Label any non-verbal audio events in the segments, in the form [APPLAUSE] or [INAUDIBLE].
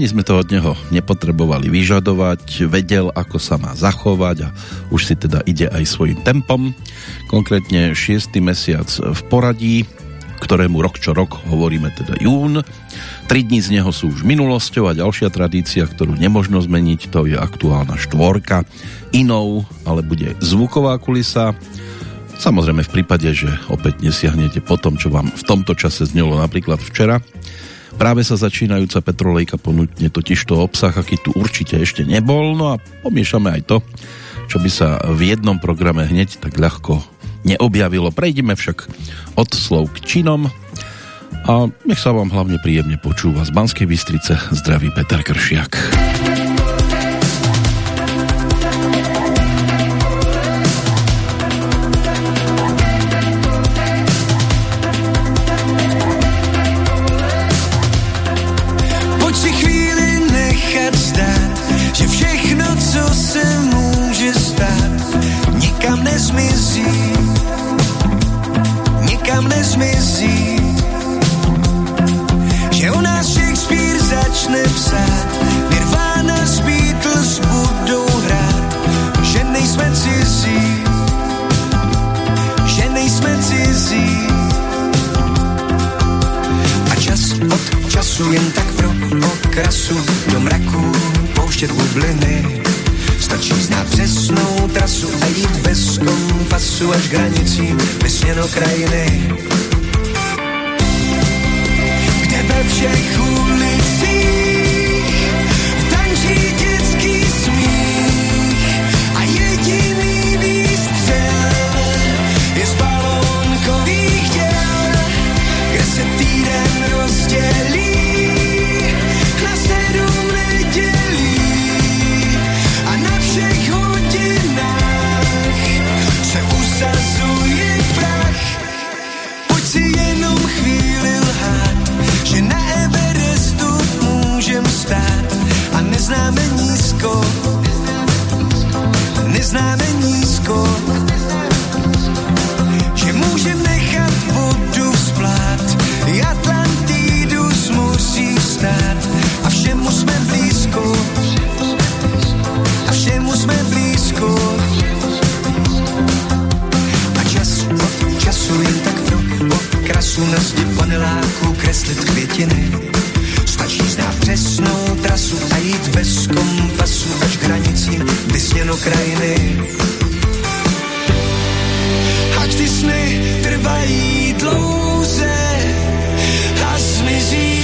Ani sme to od neho nepotrebovali vyžadovať, vedel, ako sa má zachovať a už si teda ide aj svojim tempom. Konkrétne 6. mesiac v poradí, ktorému rok čo rok hovoríme teda jún. Tri dní z neho sú už minulosťou a ďalšia tradícia, ktorú nemožno zmeniť, to je aktuálna štvorka. Inou, ale bude zvuková kulisa. Samozrejme v prípade, že opäť nesiahnete po tom, čo vám v tomto čase znelo napríklad včera, Práve sa začínajúca petrolejka ponúkne totiž to obsah, aký tu určite ešte nebol, no a pomiešame aj to, čo by sa v jednom programe hneď tak ľahko neobjavilo. Prejdeme však od slov k činom a nech sa vám hlavne príjemne počúva z Banskej Bystrice zdraví Peter Kršiak. Začne psát, Nirvana z Beatles budou hrát, že nejsme cizí, že nejsme cizí. A čas od času jen tak pro okrasu do mraku pouštět bubliny. Stačí znát přesnou trasu a jít bez kompasu až k hranicím vysněno krajiny. Kde ve všech ulicích nízko, neznáme nízko, že můžem nechat vodu vzplát, Atlantidus musí stát. A všemu jsme blízko, a všemu jsme blízko. A čas od času jen tak pro okrasu na zdi paneláku kreslit květiny Znát přesnou trasu a jít bez kompasu až k hranicím vysněno krajiny. Ať ty sny trvají dlouze a zmizí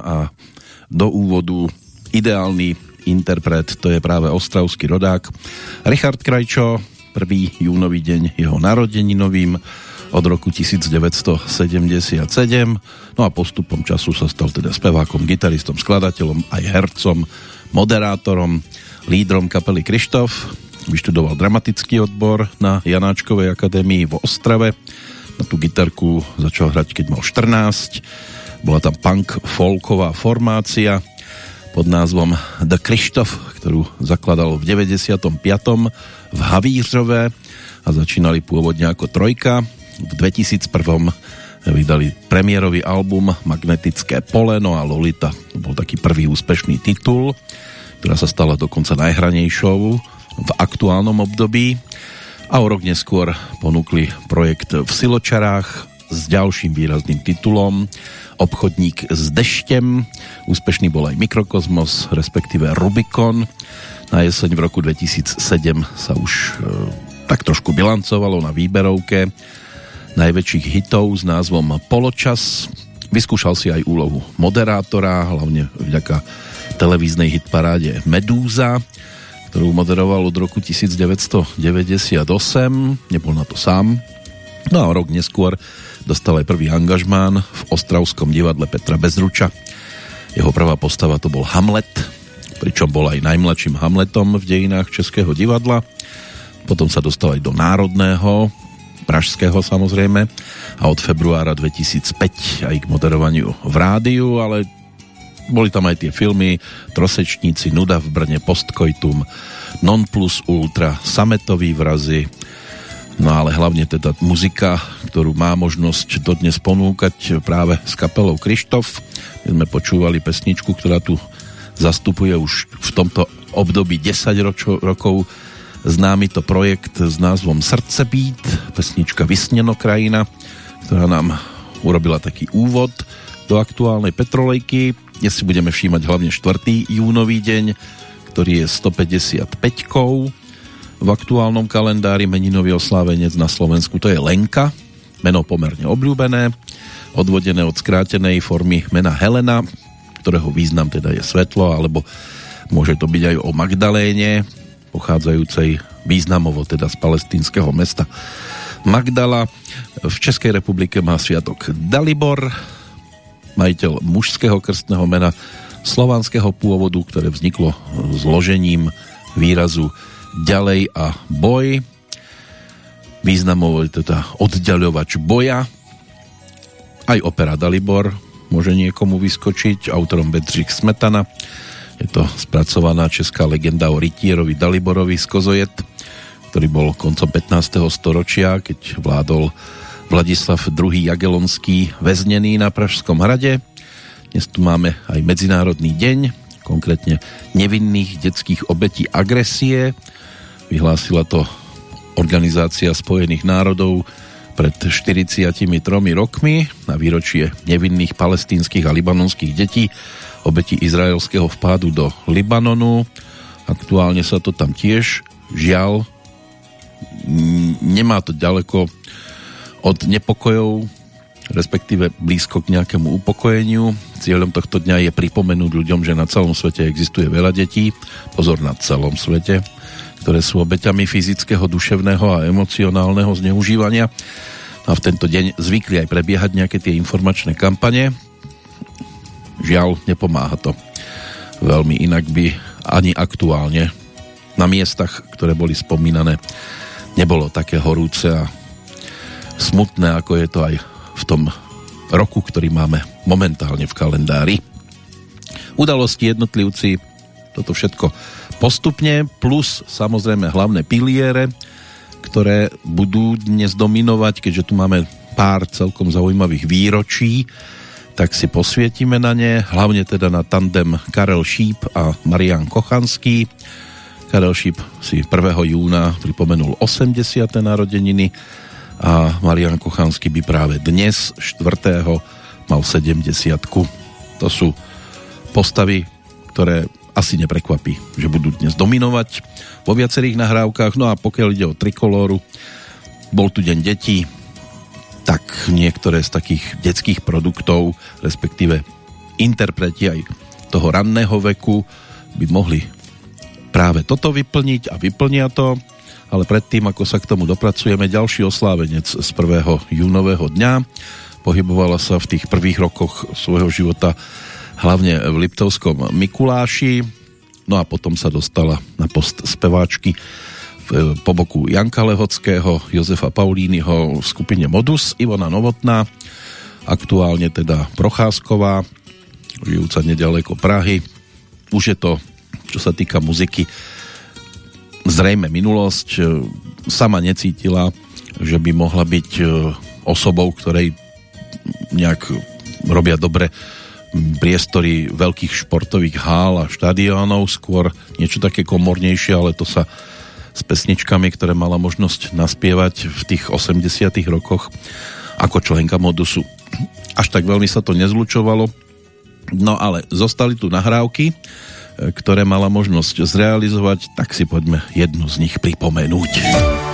a do úvodu ideálny interpret, to je práve ostravský rodák Richard Krajčo, prvý júnový deň jeho narodeninovým od roku 1977. No a postupom času sa stal teda spevákom, gitaristom, skladateľom, aj hercom, moderátorom, lídrom kapely Krištof. Vyštudoval dramatický odbor na Janáčkovej akadémii v Ostrave. Na tú gitarku začal hrať, keď mal 14. Bola tam punk folková formácia pod názvom The Krištof, ktorú zakladal v 95. v Havířove a začínali pôvodne ako trojka. V 2001. vydali premiérový album Magnetické pole, no a Lolita to bol taký prvý úspešný titul, ktorá sa stala dokonca najhranejšou v aktuálnom období a o rok neskôr ponúkli projekt v Siločarách s ďalším výrazným titulom obchodník s deštem. Úspešný bol aj Mikrokozmos, respektíve Rubikon. Na jeseň v roku 2007 sa už e, tak trošku bilancovalo na výberovke najväčších hitov s názvom Poločas. Vyskúšal si aj úlohu moderátora, hlavne vďaka televíznej hitparáde Medúza, ktorú moderoval od roku 1998. Nebol na to sám. No a rok neskôr Dostal aj prvý angažmán v Ostravskom divadle Petra Bezruča. Jeho prvá postava to bol Hamlet, pričom bol aj najmladším Hamletom v dejinách Českého divadla. Potom sa dostal aj do Národného, pražského samozrejme, a od februára 2005 aj k moderovaniu v rádiu, ale boli tam aj tie filmy Trosečníci, Nuda v Brne, Postkoitum, Non plus ultra, Sametový vrazy, No ale hlavne teda muzika, ktorú má možnosť dodnes ponúkať práve s kapelou Krištof. My sme počúvali pesničku, ktorá tu zastupuje už v tomto období 10 ročo, rokov známy to projekt s názvom Srdcebít, pesnička Vysneno krajina, ktorá nám urobila taký úvod do aktuálnej Petrolejky. Dnes si budeme všímať hlavne 4. júnový deň, ktorý je 155 kou v aktuálnom kalendári meninový oslávenec na Slovensku to je Lenka, meno pomerne obľúbené, odvodené od skrátenej formy mena Helena, ktorého význam teda je svetlo, alebo môže to byť aj o Magdaléne, pochádzajúcej významovo teda z palestínskeho mesta Magdala. V Českej republike má sviatok Dalibor, majiteľ mužského krstného mena slovanského pôvodu, ktoré vzniklo zložením výrazu ďalej a boj. Významovo je teda oddaľovač boja. Aj opera Dalibor môže niekomu vyskočiť, autorom Bedřich Smetana. Je to spracovaná česká legenda o rytierovi Daliborovi z Kozojet, ktorý bol koncom 15. storočia, keď vládol Vladislav II. Jagelonský väznený na Pražskom hrade. Dnes tu máme aj Medzinárodný deň, konkrétne nevinných detských obetí agresie, Vyhlásila to Organizácia spojených národov pred 43 rokmi na výročie nevinných palestínskych a libanonských detí obeti izraelského vpádu do Libanonu. Aktuálne sa to tam tiež žiaľ nemá to ďaleko od nepokojov respektíve blízko k nejakému upokojeniu. Cieľom tohto dňa je pripomenúť ľuďom, že na celom svete existuje veľa detí. Pozor, na celom svete ktoré sú obeťami fyzického, duševného a emocionálneho zneužívania. A v tento deň zvykli aj prebiehať nejaké tie informačné kampane. Žiaľ, nepomáha to. Veľmi inak by ani aktuálne na miestach, ktoré boli spomínané, nebolo také horúce a smutné, ako je to aj v tom roku, ktorý máme momentálne v kalendári. Udalosti jednotlivci, toto všetko postupne, plus samozrejme hlavné piliere, ktoré budú dnes dominovať, keďže tu máme pár celkom zaujímavých výročí, tak si posvietime na ne, hlavne teda na tandem Karel Šíp a Marian Kochanský. Karel Šíp si 1. júna pripomenul 80. narodeniny a Marian Kochanský by práve dnes, 4. mal 70. To sú postavy, ktoré asi neprekvapí, že budú dnes dominovať vo viacerých nahrávkach. No a pokiaľ ide o trikolóru, bol tu deň detí, tak niektoré z takých detských produktov, respektíve interpreti aj toho ranného veku by mohli práve toto vyplniť a vyplnia to. Ale predtým, ako sa k tomu dopracujeme, ďalší oslávenec z 1. júnového dňa. Pohybovala sa v tých prvých rokoch svojho života hlavne v Liptovskom Mikuláši, no a potom sa dostala na post speváčky po boku Janka Lehockého, Jozefa Paulínyho v skupine Modus, Ivona Novotná, aktuálne teda Procházková, žijúca nedaleko Prahy. Už je to, čo sa týka muziky, zrejme minulosť. Sama necítila, že by mohla byť e, osobou, ktorej nejak robia dobre priestory veľkých športových hál a štadiónov, skôr niečo také komornejšie, ale to sa s pesničkami, ktoré mala možnosť naspievať v tých 80 rokoch ako členka modusu. Až tak veľmi sa to nezlučovalo, no ale zostali tu nahrávky, ktoré mala možnosť zrealizovať, tak si poďme jednu z nich pripomenúť.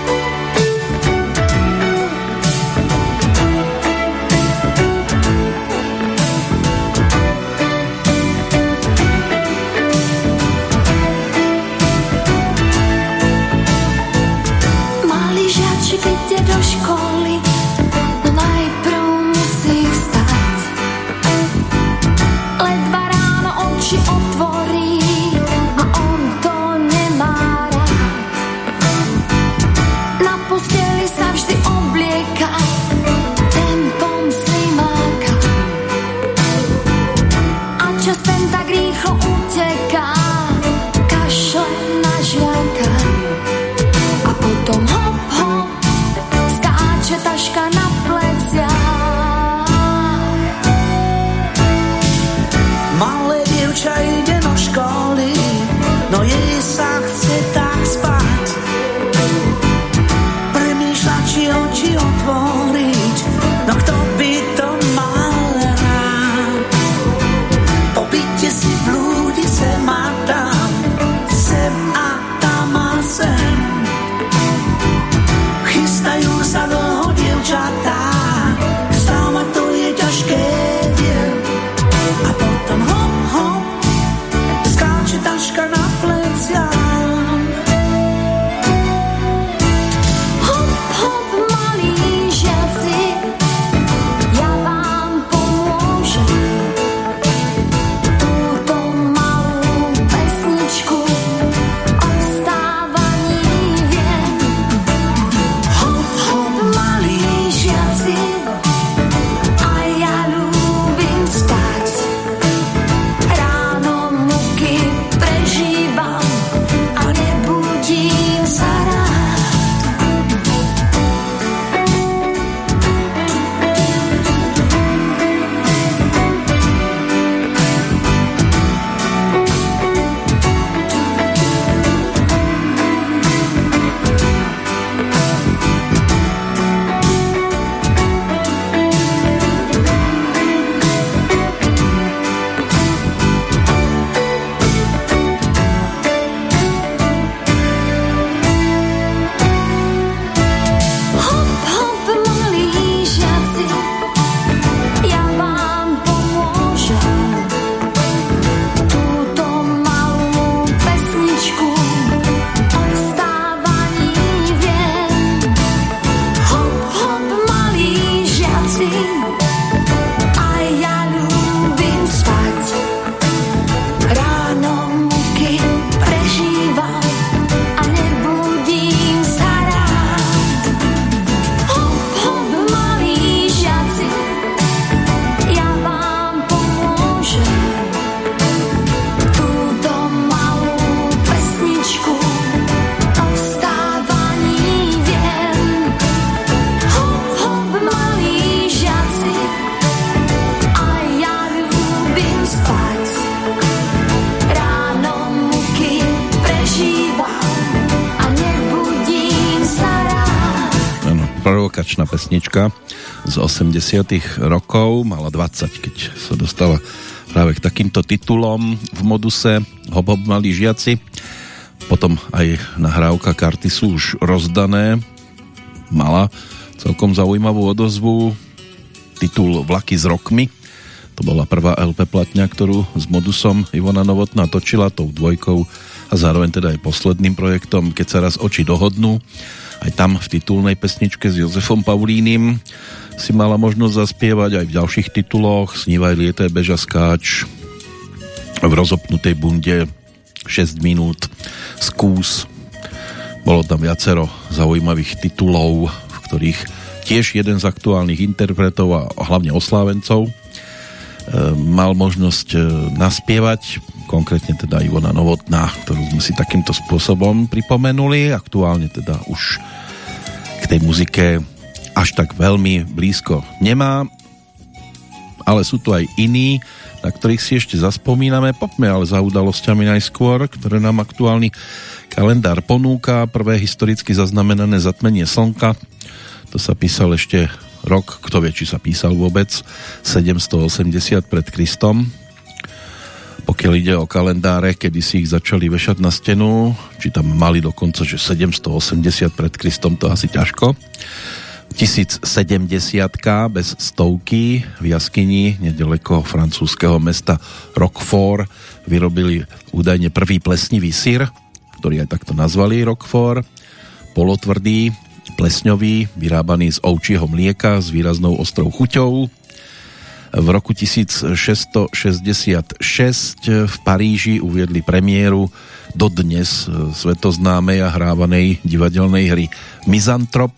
Pesnička z 80 rokov, mala 20, keď sa dostala práve k takýmto titulom v moduse Hop Hop Malí žiaci. Potom aj nahrávka karty sú už rozdané. Mala celkom zaujímavú odozvu. Titul Vlaky s rokmi. To bola prvá LP platňa, ktorú s modusom Ivona Novotná točila tou dvojkou a zároveň teda aj posledným projektom Keď sa raz oči dohodnú. Aj tam v titulnej pesničke s Jozefom Paulínim si mala možnosť zaspievať aj v ďalších tituloch. Snívaj lietaj beža skáč. V rozopnutej bunde 6 minút. Skús. Bolo tam viacero zaujímavých titulov v ktorých tiež jeden z aktuálnych interpretov a hlavne oslávencov e, mal možnosť e, naspievať. Konkrétne teda Ivona Novotná, ktorú sme si takýmto spôsobom pripomenuli. Aktuálne teda už tej muzike až tak veľmi blízko nemá, ale sú tu aj iní, na ktorých si ešte zaspomíname. Poďme ale za udalosťami najskôr, ktoré nám aktuálny kalendár ponúka. Prvé historicky zaznamenané zatmenie slnka, to sa písal ešte rok, kto vie, či sa písal vôbec, 780 pred Kristom pokiaľ ide o kalendáre, kedy si ich začali vešať na stenu, či tam mali dokonca, že 780 pred Kristom, to asi ťažko. 1070 bez stovky v jaskyni nedaleko francúzského mesta Roquefort vyrobili údajne prvý plesnivý syr, ktorý aj takto nazvali Roquefort, polotvrdý, plesňový, vyrábaný z ovčieho mlieka s výraznou ostrou chuťou, v roku 1666 v Paríži uviedli premiéru dodnes svetoznámej a hrávanej divadelnej hry Mizantrop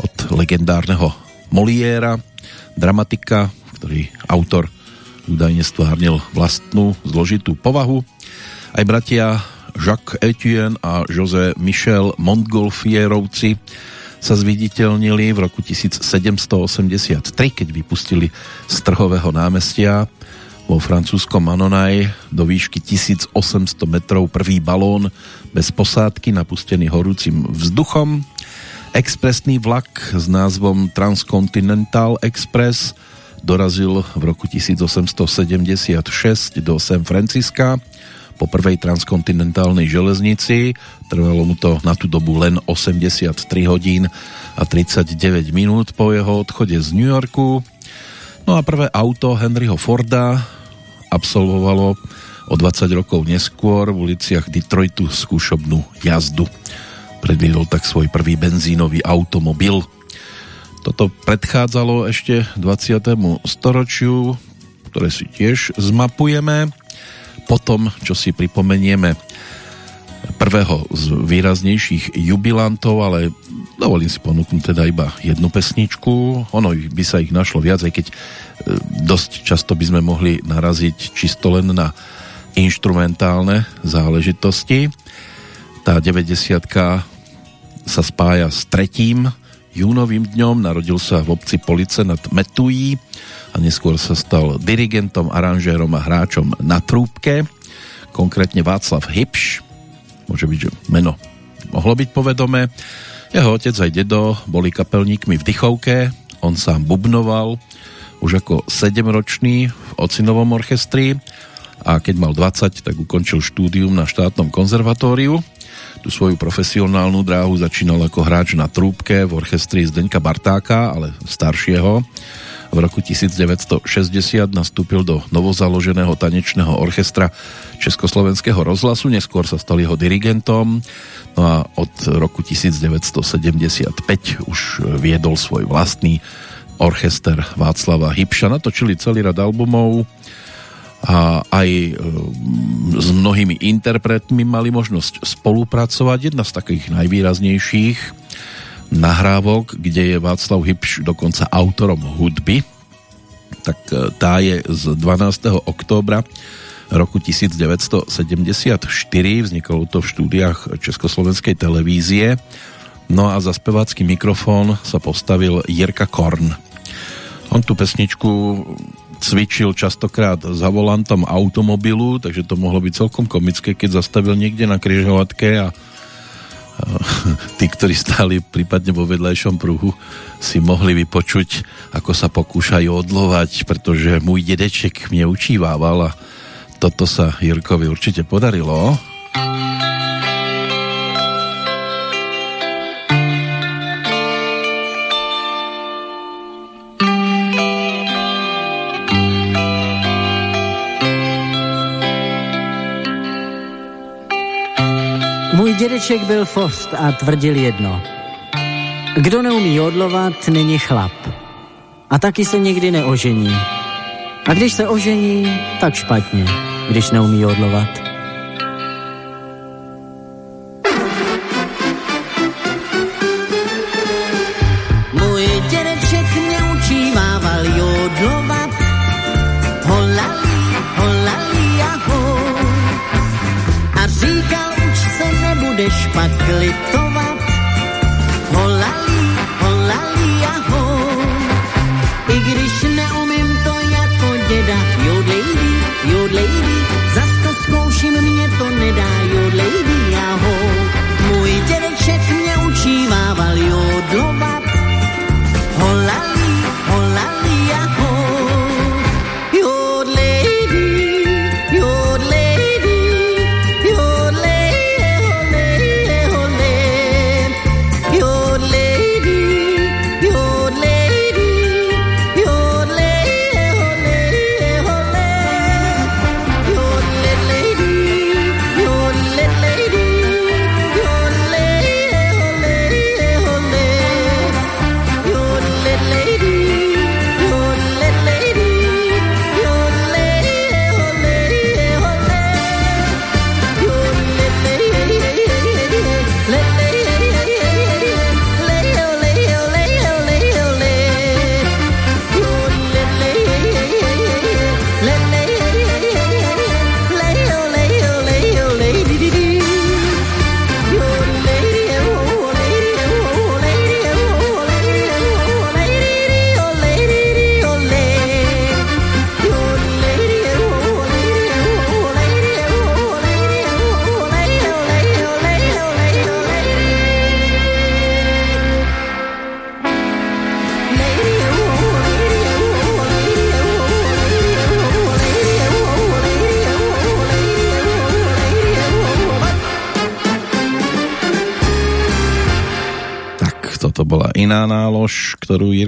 od legendárneho Moliéra, dramatika, ktorý autor údajne stvárnil vlastnú zložitú povahu. Aj bratia Jacques Etienne a José Michel Montgolfierovci sa zviditeľnili v roku 1783, keď vypustili z trhového námestia vo francúzskom Manonaj do výšky 1800 metrov prvý balón bez posádky napustený horúcim vzduchom. Expresný vlak s názvom Transcontinental Express dorazil v roku 1876 do San Francisca po prvej transkontinentálnej železnici. Trvalo mu to na tú dobu len 83 hodín a 39 minút po jeho odchode z New Yorku. No a prvé auto Henryho Forda absolvovalo o 20 rokov neskôr v uliciach Detroitu skúšobnú jazdu. Predviedol tak svoj prvý benzínový automobil. Toto predchádzalo ešte 20. storočiu, ktoré si tiež zmapujeme potom, čo si pripomenieme prvého z výraznejších jubilantov, ale dovolím si ponúknuť teda iba jednu pesničku. Ono by sa ich našlo viac, aj keď e, dosť často by sme mohli naraziť čisto len na inštrumentálne záležitosti. Tá 90 sa spája s tretím júnovým dňom, narodil sa v obci Police nad Metují a neskôr sa stal dirigentom, aranžérom a hráčom na trúbke, konkrétne Václav Hybš, môže byť, že meno mohlo byť povedomé. Jeho otec aj dedo boli kapelníkmi v Dychovke, on sám bubnoval už ako 7-ročný v Ocinovom orchestri a keď mal 20, tak ukončil štúdium na štátnom konzervatóriu. Tu svoju profesionálnu dráhu začínal ako hráč na trúbke v orchestri Zdeňka Bartáka, ale staršieho. V roku 1960 nastúpil do novozaloženého tanečného orchestra Československého rozhlasu, neskôr sa stal jeho dirigentom, no a od roku 1975 už viedol svoj vlastný orchester Václava Hybša. Natočili celý rad albumov a aj e, s mnohými interpretmi mali možnosť spolupracovať. Jedna z takých najvýraznejších nahrávok, kde je Václav Hybš dokonca autorom hudby, tak e, tá je z 12. októbra roku 1974, vzniklo to v štúdiách Československej televízie, no a za spevácky mikrofón sa postavil Jirka Korn. On tú pesničku cvičil častokrát za volantom automobilu, takže to mohlo byť celkom komické, keď zastavil niekde na križovatke a [LAUGHS] tí, ktorí stáli prípadne vo vedľajšom pruhu, si mohli vypočuť, ako sa pokúšajú odlovať, pretože môj dedeček mne učívával a toto sa Jirkovi určite podarilo. Můj dědeček byl fost a tvrdil jedno. Kdo neumí odlovat, není chlap. A taky se nikdy neožení. A když se ožení, tak špatně, když neumí odlovat.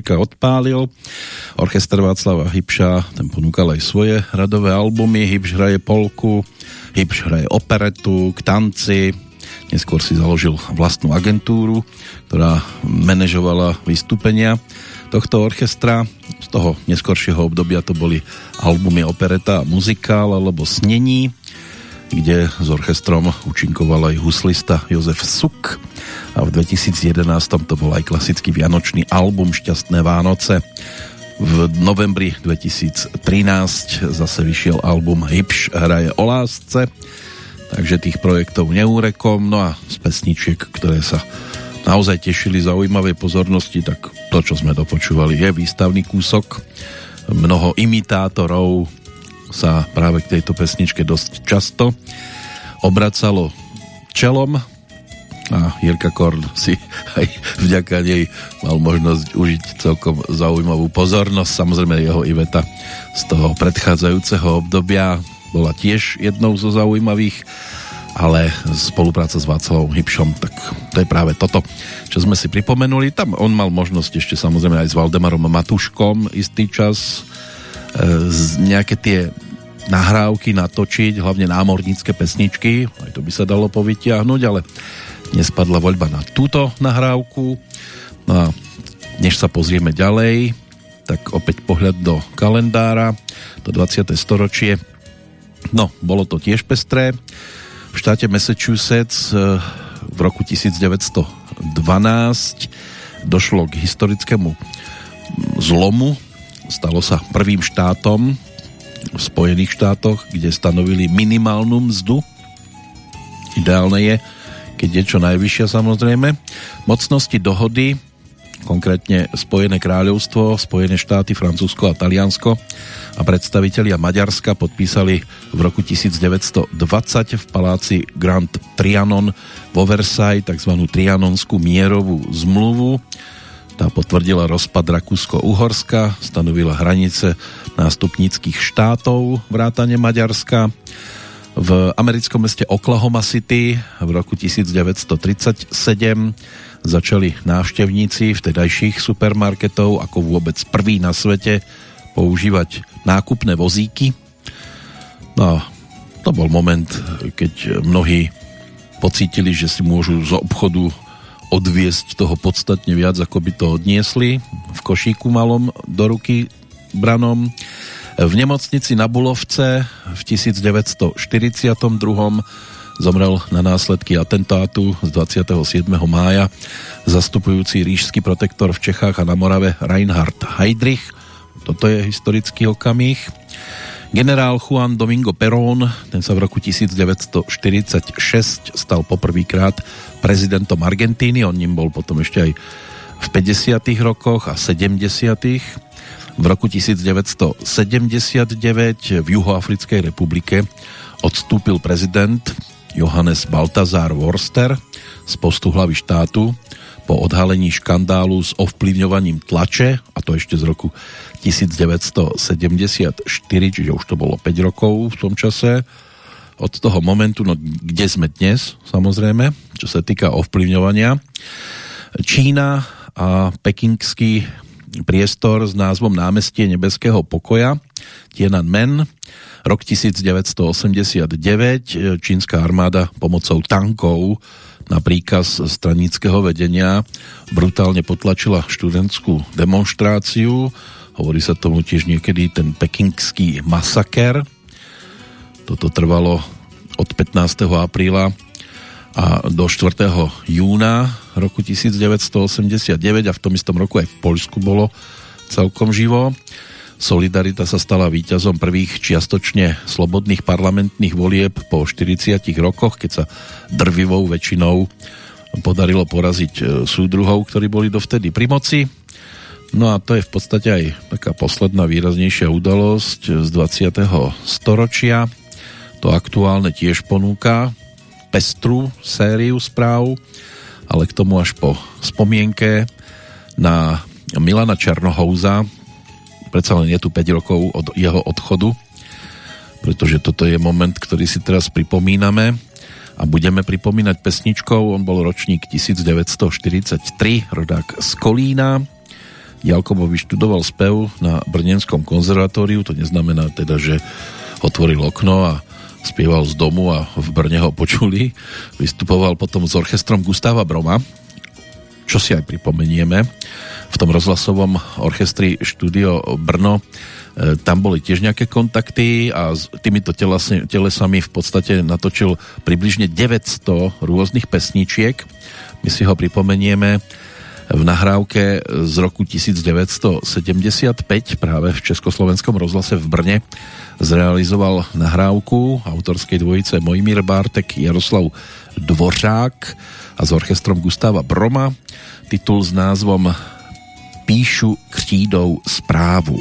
Ktorú Jirka odpálil. Orchester Václava Hybša, ten ponúkal aj svoje radové albumy. Hybš hraje polku, Hybš hraje operetu, k tanci. Neskôr si založil vlastnú agentúru, ktorá manažovala vystúpenia tohto orchestra. Z toho neskoršieho obdobia to boli albumy opereta muzikál alebo snení, kde s orchestrom účinkoval aj huslista Jozef Suk a v 2011 to bol aj klasický vianočný album Šťastné Vánoce. V novembri 2013 zase vyšiel album Hipš hraje o lásce, takže tých projektov neúrekom, no a z pesničiek, ktoré sa naozaj tešili zaujímavej pozornosti, tak to, čo sme dopočúvali, je výstavný kúsok. Mnoho imitátorov sa práve k tejto pesničke dosť často obracalo čelom a Jirka Korn si aj vďaka nej mal možnosť užiť celkom zaujímavú pozornosť. Samozrejme jeho Iveta z toho predchádzajúceho obdobia bola tiež jednou zo zaujímavých, ale spolupráca s Václavom Hybšom, tak to je práve toto, čo sme si pripomenuli. Tam on mal možnosť ešte samozrejme aj s Valdemarom Matuškom istý čas e, nejaké tie nahrávky natočiť, hlavne námornícke pesničky, aj to by sa dalo povytiahnuť, ale nespadla voľba na túto nahrávku. No a než sa pozrieme ďalej, tak opäť pohľad do kalendára, to 20. storočie. No, bolo to tiež pestré. V štáte Massachusetts eh, v roku 1912 došlo k historickému zlomu. Stalo sa prvým štátom v Spojených štátoch, kde stanovili minimálnu mzdu. Ideálne je, keď je čo najvyššia samozrejme. Mocnosti dohody, konkrétne Spojené kráľovstvo, Spojené štáty, Francúzsko a Taliansko a predstavitelia Maďarska podpísali v roku 1920 v paláci Grand Trianon vo Versailles tzv. Trianonskú mierovú zmluvu. Tá potvrdila rozpad Rakúsko-Uhorska, stanovila hranice nástupníckých štátov vrátane Maďarska v americkom meste Oklahoma City v roku 1937 začali návštevníci vtedajších supermarketov ako vôbec prvý na svete používať nákupné vozíky. No, to bol moment, keď mnohí pocítili, že si môžu z obchodu odviesť toho podstatne viac, ako by to odniesli v košíku malom do ruky branom. V nemocnici na Bulovce v 1942 zomrel na následky atentátu z 27. mája zastupujúci ríšský protektor v Čechách a na Morave Reinhard Heydrich. Toto je historický okamih. Generál Juan Domingo Perón, ten sa v roku 1946 stal poprvýkrát prezidentom Argentíny, on ním bol potom ešte aj v 50. rokoch a 70. V roku 1979 v Juhoafrickej republike odstúpil prezident Johannes Baltazar Worster z postu hlavy štátu po odhalení škandálu s ovplyvňovaním tlače, a to ešte z roku 1974, čiže už to bolo 5 rokov v tom čase. Od toho momentu, no kde sme dnes, samozrejme, čo sa týka ovplyvňovania. Čína a pekingský priestor s názvom Námestie nebeského pokoja Tiananmen Rok 1989 čínska armáda pomocou tankov na príkaz stranického vedenia brutálne potlačila študentskú demonstráciu. Hovorí sa tomu tiež niekedy ten pekingský masaker. Toto trvalo od 15. apríla a do 4. júna roku 1989 a v tom istom roku aj v Poľsku bolo celkom živo. Solidarita sa stala víťazom prvých čiastočne slobodných parlamentných volieb po 40 rokoch, keď sa drvivou väčšinou podarilo poraziť e, súdruhov, ktorí boli dovtedy pri moci. No a to je v podstate aj taká posledná výraznejšia udalosť z 20. storočia. To aktuálne tiež ponúka pestru sériu správ, ale k tomu až po spomienke na Milana Černohouza, predsa len je tu 5 rokov od jeho odchodu, pretože toto je moment, ktorý si teraz pripomíname a budeme pripomínať pesničkou. On bol ročník 1943, rodák z Kolína. Jalkovo vyštudoval spev na Brnenskom konzervatóriu, to neznamená teda, že otvoril okno a spieval z domu a v Brne ho počuli. Vystupoval potom s orchestrom Gustava Broma, čo si aj pripomenieme v tom rozhlasovom orchestri Studio Brno e, tam boli tiež nejaké kontakty a s týmito telesami v podstate natočil približne 900 rôznych pesničiek. My si ho pripomenieme v nahrávke z roku 1975 práve v Československom rozhlase v Brne zrealizoval nahrávku autorskej dvojice Mojmír Bártek, Jaroslav Dvořák a s orchestrom Gustava Broma titul s názvom píšu křídou správu.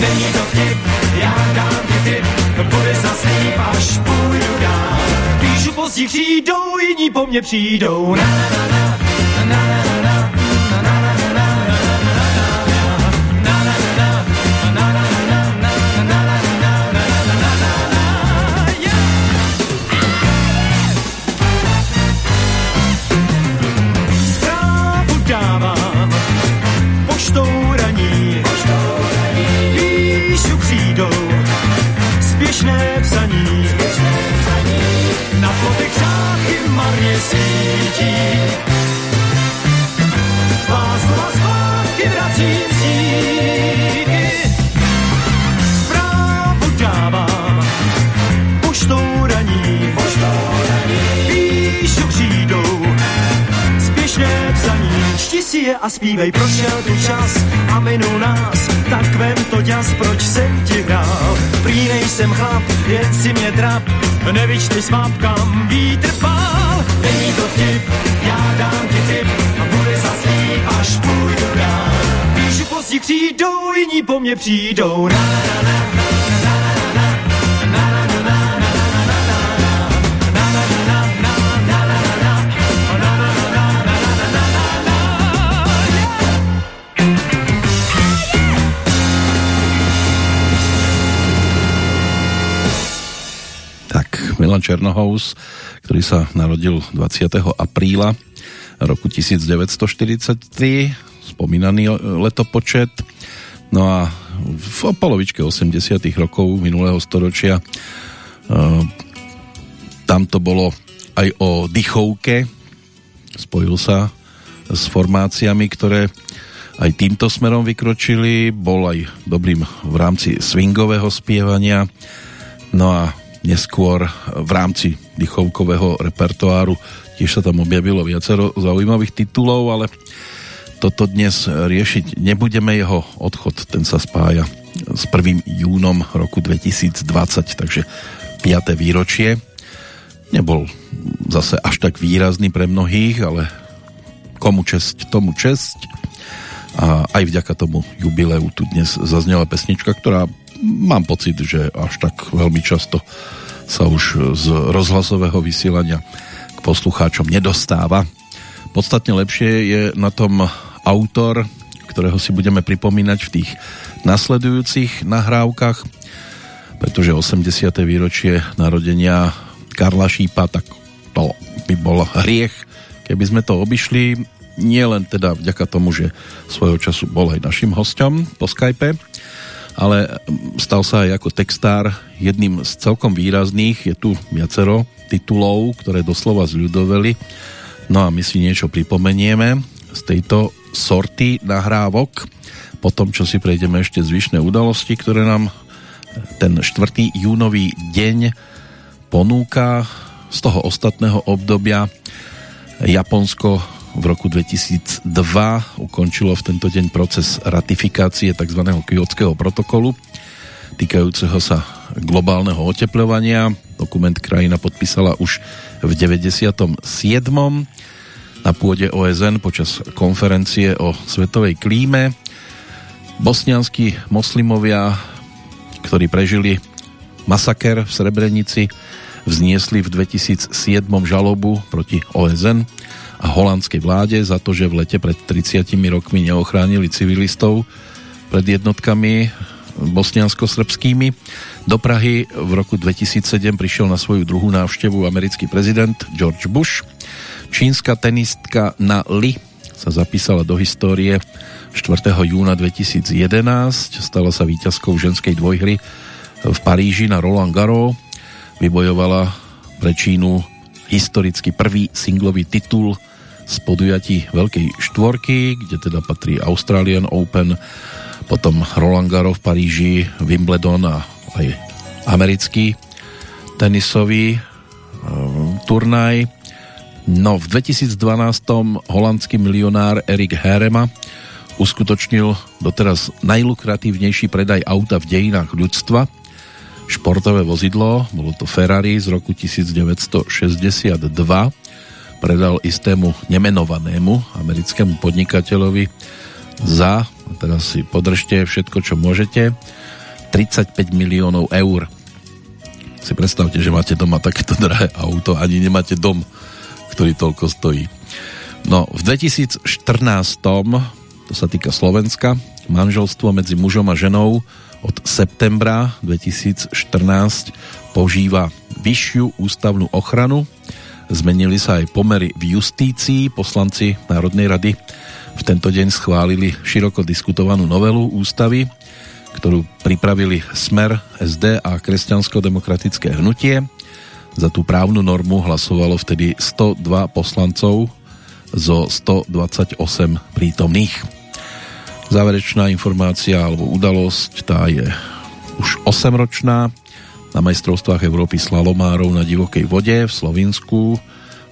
Není to vtip, já dám ti tip, bude zas líp, až půjdu dál. Píšu pozdí přijdou, jiní po mně přijdou. Na, na, na, směšné psaní. Na plotech řáchy marně svítí. Vás zpátky vracím díky. Si je a zpívej, prošel tu čas a minul nás, tak vem to ďas, proč jsem ti hrál. Prý nejsem chlap, jen si mě drap, nevyčtej s kam vítr pál. Není to vtip, já dám ti tip a bude zas líp, až půjdu dál. Píšu pozdě přijdou, jiní po mně přijdou. Na, na, na, Milan Černohous, ktorý sa narodil 20. apríla roku 1943, spomínaný letopočet. No a v polovičke 80. rokov minulého storočia uh, tam to bolo aj o dychovke. Spojil sa s formáciami, ktoré aj týmto smerom vykročili. Bol aj dobrým v rámci swingového spievania. No a neskôr v rámci dychovkového repertoáru tiež sa tam objavilo viacero zaujímavých titulov, ale toto dnes riešiť nebudeme. Jeho odchod, ten sa spája s 1. júnom roku 2020, takže 5. výročie. Nebol zase až tak výrazný pre mnohých, ale komu česť, tomu česť. A aj vďaka tomu jubileu tu dnes zaznela pesnička, ktorá mám pocit, že až tak veľmi často sa už z rozhlasového vysielania k poslucháčom nedostáva. Podstatne lepšie je na tom autor, ktorého si budeme pripomínať v tých nasledujúcich nahrávkach, pretože 80. výročie narodenia Karla Šípa, tak to by bol hriech, keby sme to obišli, nie teda vďaka tomu, že svojho času bol aj našim hostom po Skype, ale stal sa aj ako textár jedným z celkom výrazných. Je tu viacero titulov, ktoré doslova zľudoveli. No a my si niečo pripomenieme z tejto sorty nahrávok. Po tom, čo si prejdeme ešte zvyšné udalosti, ktoré nám ten 4. júnový deň ponúka z toho ostatného obdobia Japonsko v roku 2002 ukončilo v tento deň proces ratifikácie tzv. Kyotského protokolu týkajúceho sa globálneho oteplovania. Dokument krajina podpísala už v 97. na pôde OSN počas konferencie o svetovej klíme. Bosnianskí moslimovia, ktorí prežili masaker v Srebrenici, vzniesli v 2007 žalobu proti OSN a holandskej vláde za to, že v lete pred 30 rokmi neochránili civilistov pred jednotkami bosniansko-srbskými. Do Prahy v roku 2007 prišiel na svoju druhú návštevu americký prezident George Bush. Čínska tenistka na Li sa zapísala do histórie 4. júna 2011. Stala sa víťazkou ženskej dvojhry v Paríži na Roland Garros. Vybojovala pre Čínu historicky prvý singlový titul z podujatí Veľkej štvorky, kde teda patrí Australian Open, potom Roland Garros v Paríži, Wimbledon a aj americký tenisový um, turnaj. No v 2012 holandský milionár Erik Herema uskutočnil doteraz najlukratívnejší predaj auta v dejinách ľudstva. Športové vozidlo, bolo to Ferrari z roku 1962 predal istému nemenovanému americkému podnikateľovi za, teraz si podržte všetko, čo môžete, 35 miliónov eur. Si predstavte, že máte doma takéto [LAUGHS] drahé auto, ani nemáte dom, ktorý toľko stojí. No, v 2014, to sa týka Slovenska, manželstvo medzi mužom a ženou od septembra 2014 požíva vyššiu ústavnú ochranu Zmenili sa aj pomery v justícii. Poslanci Národnej rady v tento deň schválili široko diskutovanú novelu ústavy, ktorú pripravili Smer, SD a Kresťansko-demokratické hnutie. Za tú právnu normu hlasovalo vtedy 102 poslancov zo 128 prítomných. Záverečná informácia alebo udalosť tá je už 8-ročná na majstrovstvách Európy slalomárov na divokej vode v Slovinsku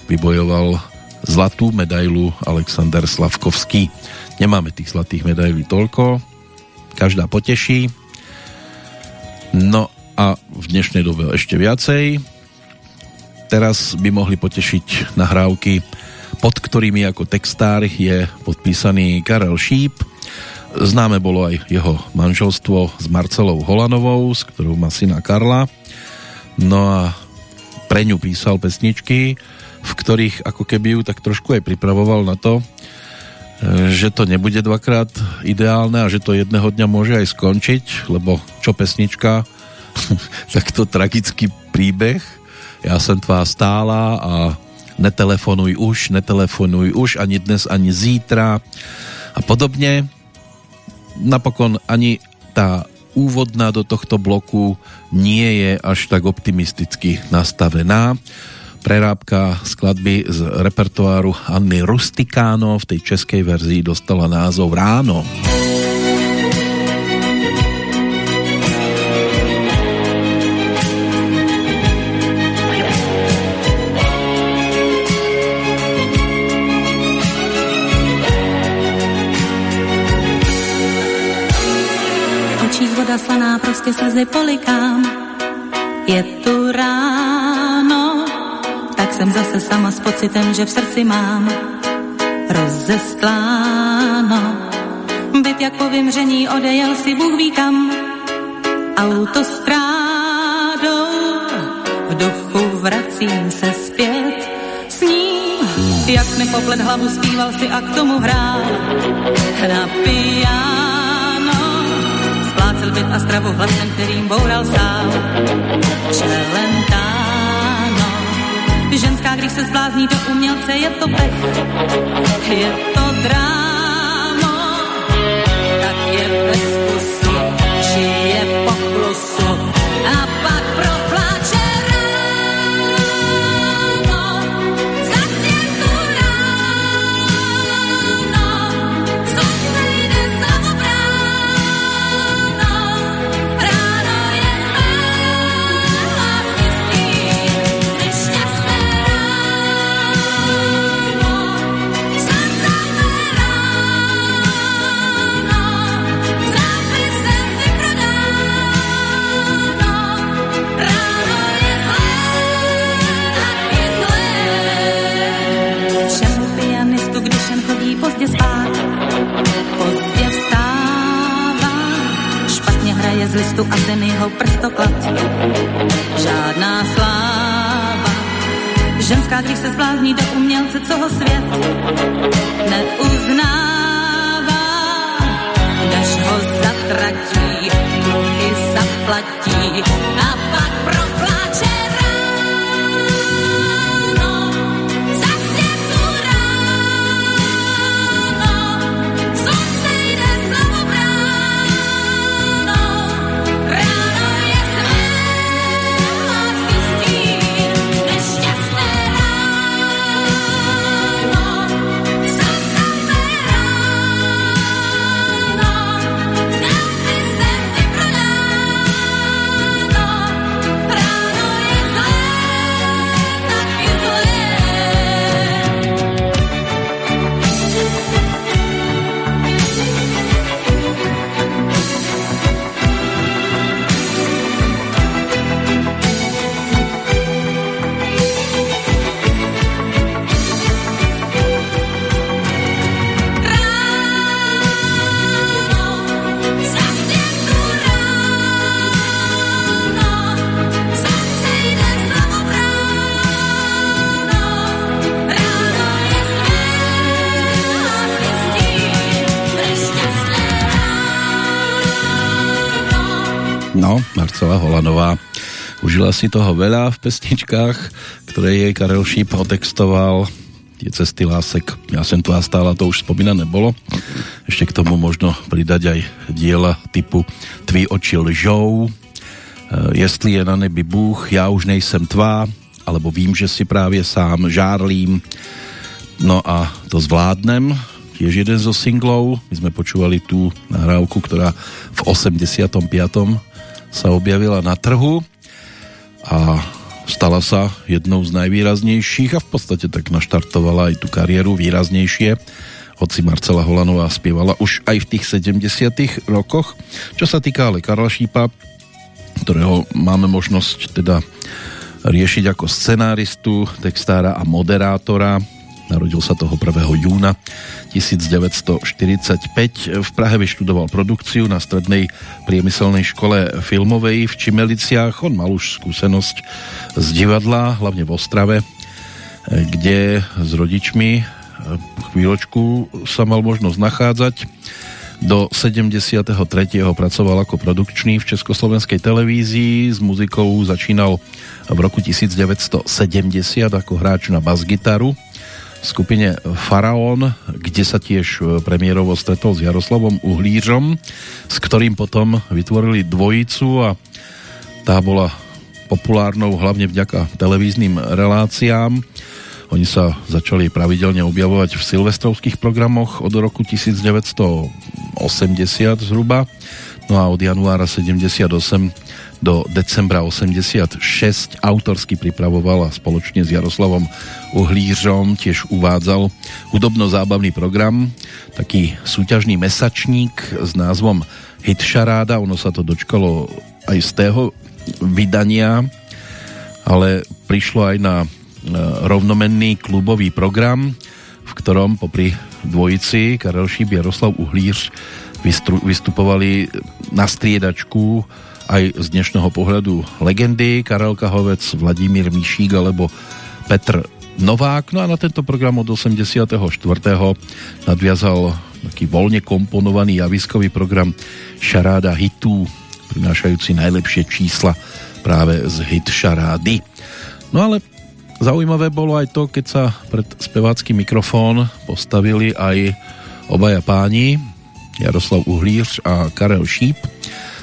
vybojoval zlatú medailu Alexander Slavkovský. Nemáme tých zlatých medailí toľko, každá poteší. No a v dnešnej dobe ešte viacej. Teraz by mohli potešiť nahrávky, pod ktorými ako textár je podpísaný Karel Šíp. Známe bolo aj jeho manželstvo s Marcelou Holanovou, s ktorou má syna Karla. No a pre ňu písal pesničky, v ktorých ako keby ju tak trošku aj pripravoval na to, e, že to nebude dvakrát ideálne a že to jedného dňa môže aj skončiť, lebo čo pesnička, [LAUGHS] tak to tragický príbeh. Ja som tvá stála a netelefonuj už, netelefonuj už ani dnes, ani zítra a podobne. Napokon ani tá úvodná do tohto bloku nie je až tak optimisticky nastavená prerábka skladby z repertoáru Anny Rustikáno v tej českej verzii dostala názov Ráno. Očích prostě slzy polikám. Je tu ráno, tak jsem zase sama s pocitem, že v srdci mám rozestláno. Byt jak po vymření odejel si Bůh ví kam, autostrádou v duchu vracím se zpět s ním, jak mi poplet hlavu zpíval si a k tomu hrál na piano. Byt a stravu hlasem, kterým boural sám čelentá Ženská, když se zblázní do umělce, je to pech, je to dráma, tak je bez kusu, žije v poklusu. A pak propláče listu a ten jeho prstoklad. Žádná sláva, ženská, když se zblázní do umělce, co ho svět neuznává, než ho zatratí, dluhy zaplatí. A pak propláče Marcela Holanová. Užila si toho veľa v pesničkách, ktoré jej Karel Šíp otextoval. Tie cesty lásek, ja som tu a stála, to už spomínané bolo. Ešte k tomu možno pridať aj diela typu Tví oči lžou, e, Jestli je na nebi Bůh, já už nejsem tvá, alebo vím, že si právě sám žárlím. No a to zvládnem, tiež jeden zo singlov. My sme počúvali tú nahrávku, ktorá v 85 sa objavila na trhu a stala sa jednou z najvýraznejších a v podstate tak naštartovala aj tú kariéru výraznejšie hoci Marcela Holanová spievala už aj v tých 70 rokoch. Čo sa týka ale Karla Šípa, ktorého máme možnosť teda riešiť ako scenáristu, textára a moderátora. Narodil sa toho 1. júna 1945. V Prahe vyštudoval produkciu na strednej priemyselnej škole filmovej v Čimeliciach. On mal už skúsenosť z divadla, hlavne v Ostrave, kde s rodičmi chvíľočku sa mal možnosť nachádzať. Do 73. pracoval ako produkčný v Československej televízii. S muzikou začínal v roku 1970 ako hráč na bas-gitaru v skupine Faraón, kde sa tiež premiérovo stretol s Jaroslavom Uhlířom, s ktorým potom vytvorili dvojicu a tá bola populárnou hlavne vďaka televíznym reláciám oni sa začali pravidelne objavovať v silvestrovských programoch od roku 1980 zhruba. No a od januára 78 do decembra 86 autorsky pripravoval a spoločne s Jaroslavom Uhlířom tiež uvádzal hudobno-zábavný program, taký súťažný mesačník s názvom Hit Šaráda, ono sa to dočkalo aj z tého vydania, ale prišlo aj na E, rovnomenný klubový program, v ktorom popri dvojici Karel Šíp Jaroslav Uhlíř vystupovali na striedačku aj z dnešného pohľadu legendy Karel Kahovec, Vladimír Míšík alebo Petr Novák. No a na tento program od 84. nadviazal taký voľne komponovaný javiskový program Šaráda hitů, prinášajúci najlepšie čísla práve z hit Šarády. No ale Zaujímavé bolo aj to, keď sa pred spevácky mikrofón postavili aj obaja páni, Jaroslav Uhlíř a Karel Šíp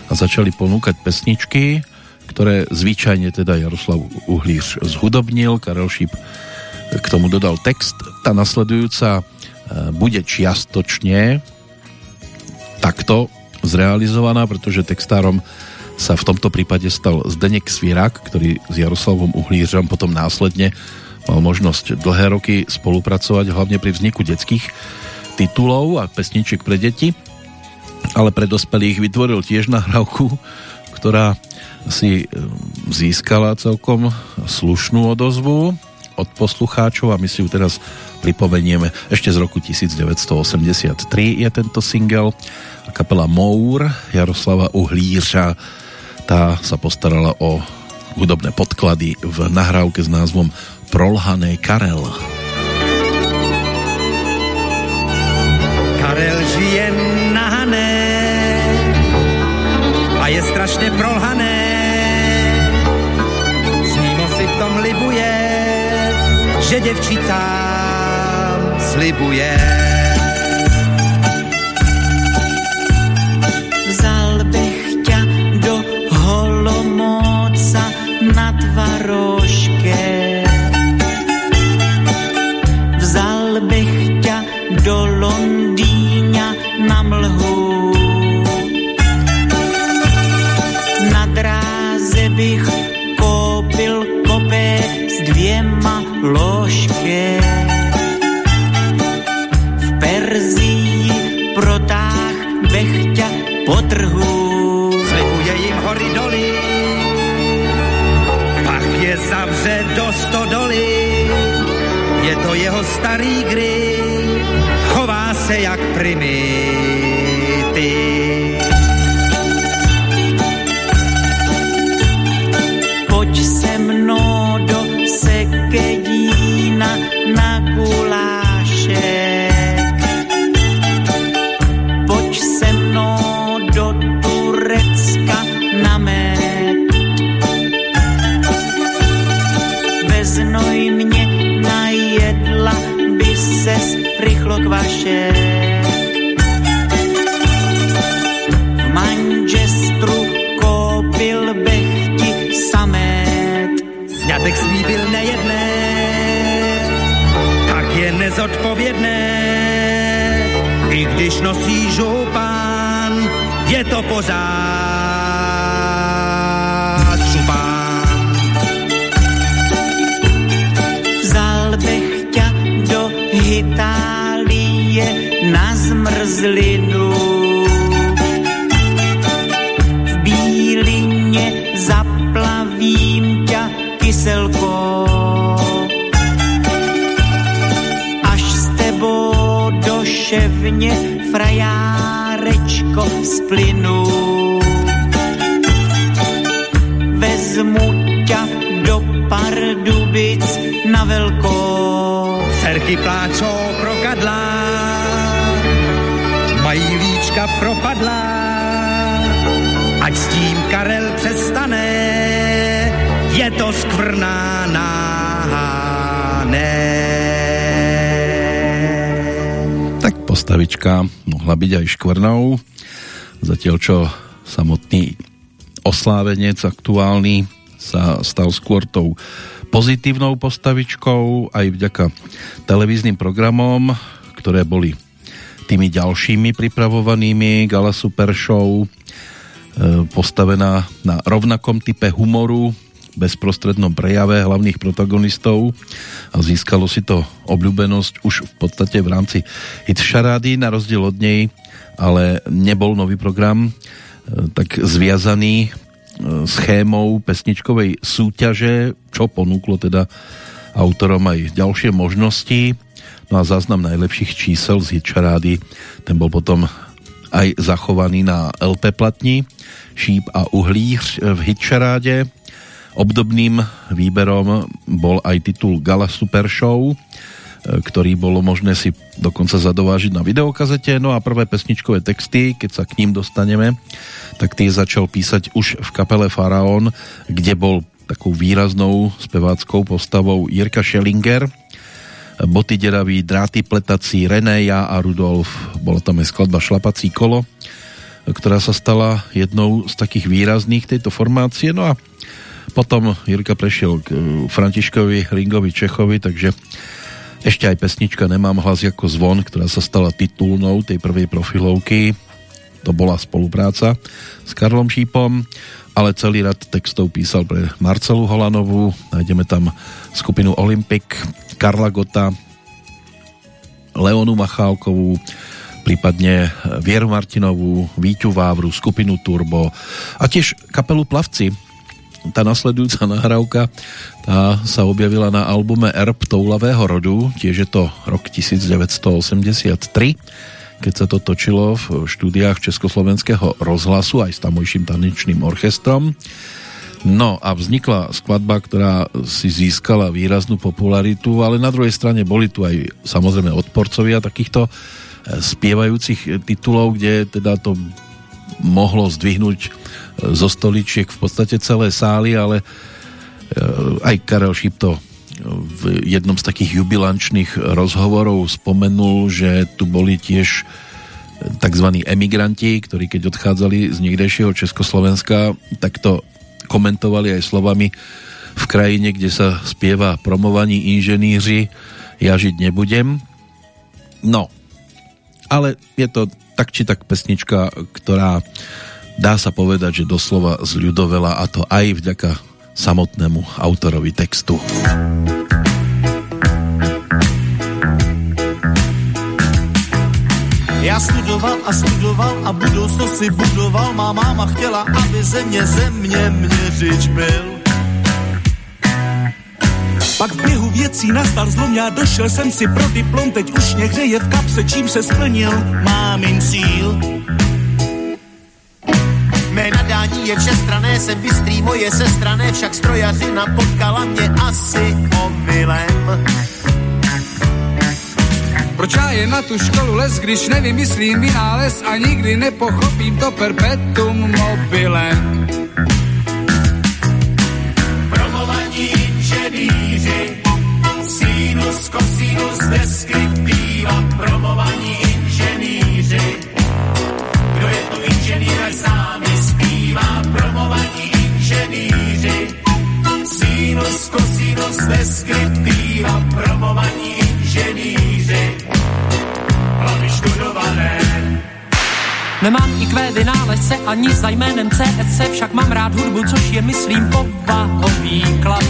a začali ponúkať pesničky, ktoré zvyčajne teda Jaroslav Uhlíř zhudobnil, Karel Šíp k tomu dodal text. Tá nasledujúca e, bude čiastočne takto zrealizovaná, pretože textárom sa v tomto prípade stal Zdenek Svirak, ktorý s Jaroslavom Uhlířom potom následne mal možnosť dlhé roky spolupracovať, hlavne pri vzniku detských titulov a pesničiek pre deti, ale pre dospelých vytvoril tiež nahrávku, ktorá si e, získala celkom slušnú odozvu od poslucháčov a my si ju teraz pripomenieme ešte z roku 1983 je tento single kapela Mour Jaroslava Uhlířa tá sa postarala o hudobné podklady v nahrávke s názvom Prolhané Karel. Karel žije že děvčitám slibuje. Oslávenec aktuálny sa stal skôr tou pozitívnou postavičkou aj vďaka televíznym programom, ktoré boli tými ďalšími pripravovanými Gala Super Show e, postavená na rovnakom type humoru bezprostrednom prejave hlavných protagonistov a získalo si to obľúbenosť už v podstate v rámci hit šarády na rozdiel od nej ale nebol nový program e, tak zviazaný schémou pesničkovej súťaže, čo ponúklo teda autorom aj ďalšie možnosti. No a záznam najlepších čísel z hitčarády, ten bol potom aj zachovaný na LP platni Šíp a uhlíř v hitčaráde. Obdobným výberom bol aj titul Gala Super Show, e, ktorý bolo možné si dokonca zadovážiť na videokazete. No a prvé pesničkové texty, keď sa k ním dostaneme, tak tie začal písať už v kapele Faraón, kde bol takou výraznou speváckou postavou Jirka Schellinger, Boty deraví, dráty pletací, René, ja a Rudolf. Bola tam aj skladba Šlapací kolo, ktorá sa stala jednou z takých výrazných tejto formácie. No a potom Jirka prešiel k Františkovi Ringovi Čechovi, takže ešte aj pesnička Nemám hlas ako zvon, ktorá sa stala titulnou tej prvej profilovky to bola spolupráca s Karlom Šípom, ale celý rad textov písal pre Marcelu Holanovú, nájdeme tam skupinu Olympic, Karla Gota, Leonu Machálkovú, prípadne Vieru Martinovú, Víťu Vávru, skupinu Turbo a tiež kapelu Plavci. Tá nasledujúca nahrávka tá sa objavila na albume Erb toulavého rodu, tiež je to rok 1983 keď sa to točilo v štúdiách Československého rozhlasu aj s tamojším tanečným orchestrom. No a vznikla skladba, ktorá si získala výraznú popularitu, ale na druhej strane boli tu aj samozrejme odporcovia takýchto eh, spievajúcich titulov, kde teda to mohlo zdvihnúť eh, zo stoličiek v podstate celé sály, ale eh, aj Karel Šíp to v jednom z takých jubilančných rozhovorov spomenul, že tu boli tiež tzv. emigranti, ktorí keď odchádzali z niekdejšieho Československa, tak to komentovali aj slovami v krajine, kde sa spieva promovaní inženýři, ja žiť nebudem. No, ale je to tak či tak pesnička, ktorá dá sa povedať, že doslova z ľudovela a to aj vďaka samotnému autorovi textu. Já studoval a studoval a budoucnost si budoval. Má máma chtěla, aby země země měřič byl. Pak v běhu věcí nastal zlom, já došel jsem si pro diplom, teď už mě hřeje v kapse, čím se splnil mámin cíl. Mé nadání je všestrané, jsem bystrý, moje sestrané, však strojařina potkala mě asi omylem. Proč já je na tu školu les, když nevymyslím vynález a nikdy nepochopím to perpetuum mobilem. Promovaní inženýři, sinus, cosinus, deskriptiva, promovaní zpívá, promovaní inženýři. Sinus, cosinus, deskriptiva, promovaní inženýři hlavy študované. Nemám IQ vynálezce ani za jménem CSC, však mám rád hudbu, což je myslím povahový klad.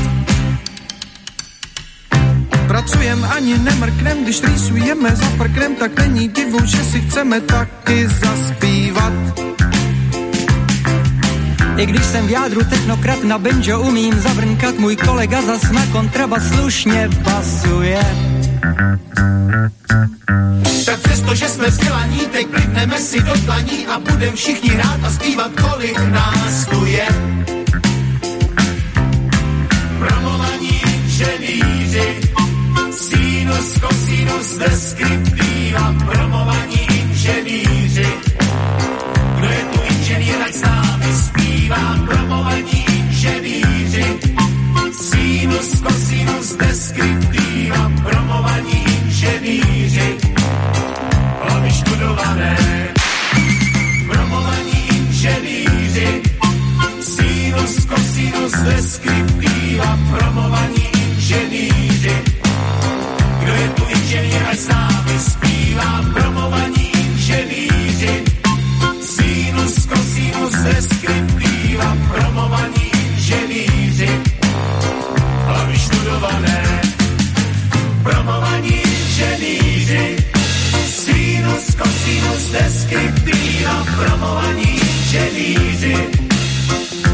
pracujem, ani nemrknem, když rýsujeme za prknem, tak není divu, že si chceme taky zaspívat. I když jsem v jádru technokrat na banjo umím zavrnkat, můj kolega zas na kontraba slušně basuje. Tak přesto, že jsme vzdělaní, teď klidneme si do tlaní a budem všichni hrát a zpívat, kolik nás tu je. Promovaní inženýři, sinus, kosinus, deskriptiva, promovaní inženýři. Kdo je tu inženýr, ať s zpívá, promovaní inženýři, sinus, kosinus, deskriptiva, promovaní inženýři, hlavy študované, promovaní inženýři, sinus, kosinus, deskriptiva, promovaní inženýři. Kdo je tu inženýr, ať s námi zpívá, promovaní inženýři, sinus, kosinus, deskriptiva, kosinus, deskriptiva, promovaní inženýři.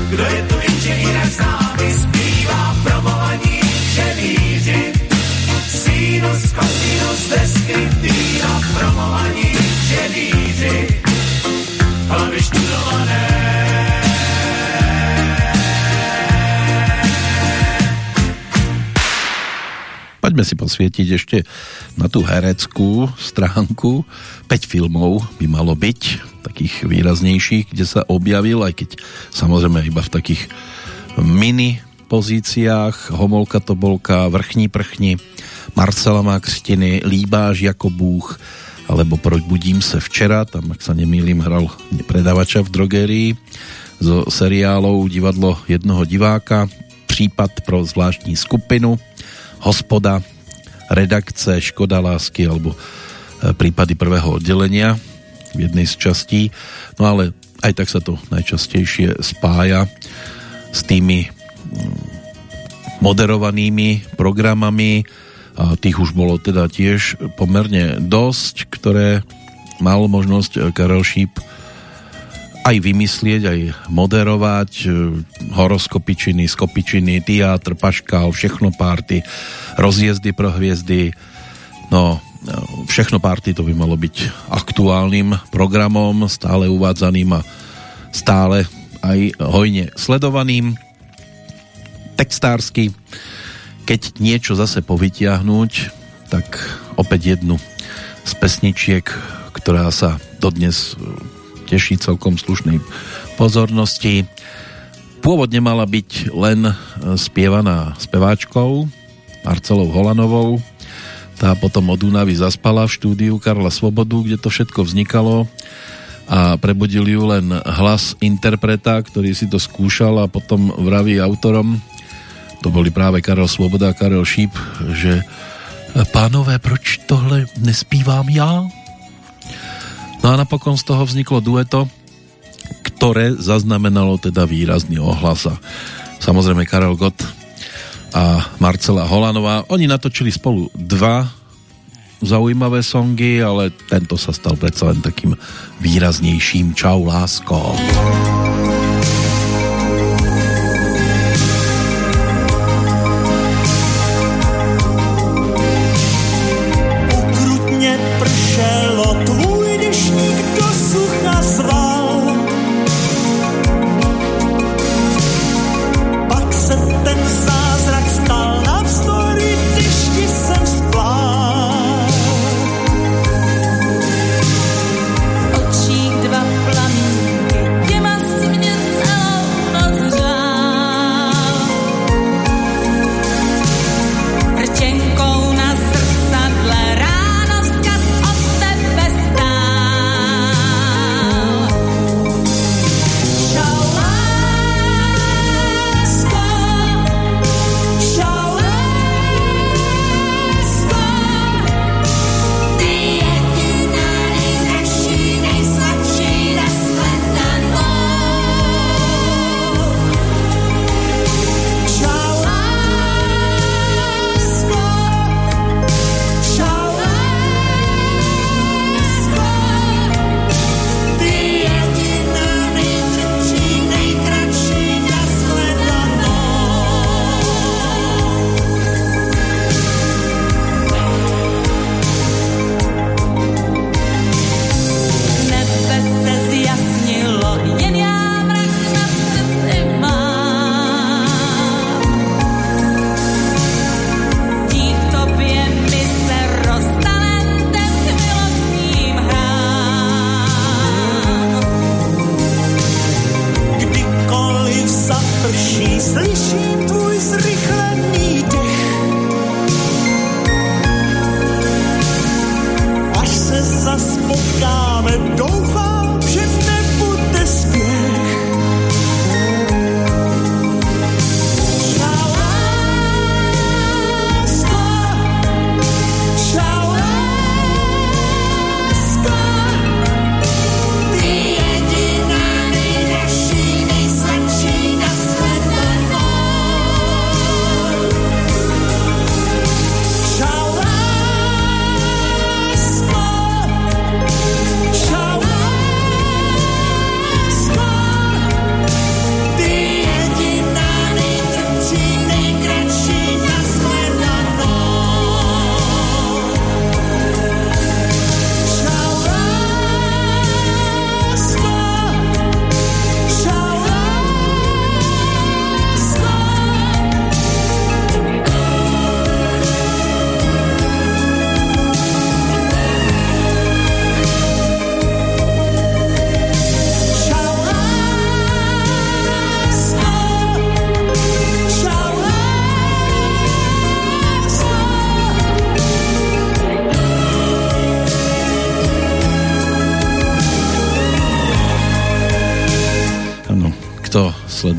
Kdo je tu ať s námi zpívá, promovaní inženýři, sinus, kosinus, deskriptiva, promovaní inženýři, hlavy študované. Poďme si posvietiť ešte na tú hereckú stránku. 5 filmov by malo byť, takých výraznejších, kde sa objavil, aj keď samozrejme iba v takých mini pozíciách. Homolka Tobolka, Vrchní prchni, Marcela Maxtiny, Líbáš jako Bůh, alebo Probudím se včera, tam, ak sa nemýlim, hral predavača v drogérii zo seriálov Divadlo jednoho diváka, Případ pro zvláštní skupinu, Hospoda, redakce Škoda lásky alebo e, prípady prvého oddelenia v jednej z častí. No ale aj tak sa to najčastejšie spája s tými mm, moderovanými programami a tých už bolo teda tiež pomerne dosť, ktoré mal možnosť Karel Šíp aj vymyslieť, aj moderovať e, horoskopičiny, skopičiny, teatr, paškal, všechno párty, rozjezdy pro hviezdy. No, e, všechno párty to by malo byť aktuálnym programom, stále uvádzaným a stále aj hojne sledovaným. Textársky, keď niečo zase povytiahnuť, tak opäť jednu z pesničiek, ktorá sa dodnes teší celkom slušnej pozornosti. Pôvodne mala byť len spievaná speváčkou Marcelou Holanovou. Tá potom od Únavy zaspala v štúdiu Karla Svobodu, kde to všetko vznikalo a prebudil ju len hlas interpreta, ktorý si to skúšal a potom vraví autorom, to boli práve Karel Svoboda a Karel Šíp, že pánové, proč tohle nespívám já? No a napokon z toho vzniklo dueto, ktoré zaznamenalo teda výrazný ohlas a samozrejme Karel Gott a Marcela Holanová. Oni natočili spolu dva zaujímavé songy, ale tento sa stal predsa len takým výraznejším. Čau, lásko. Ukrutně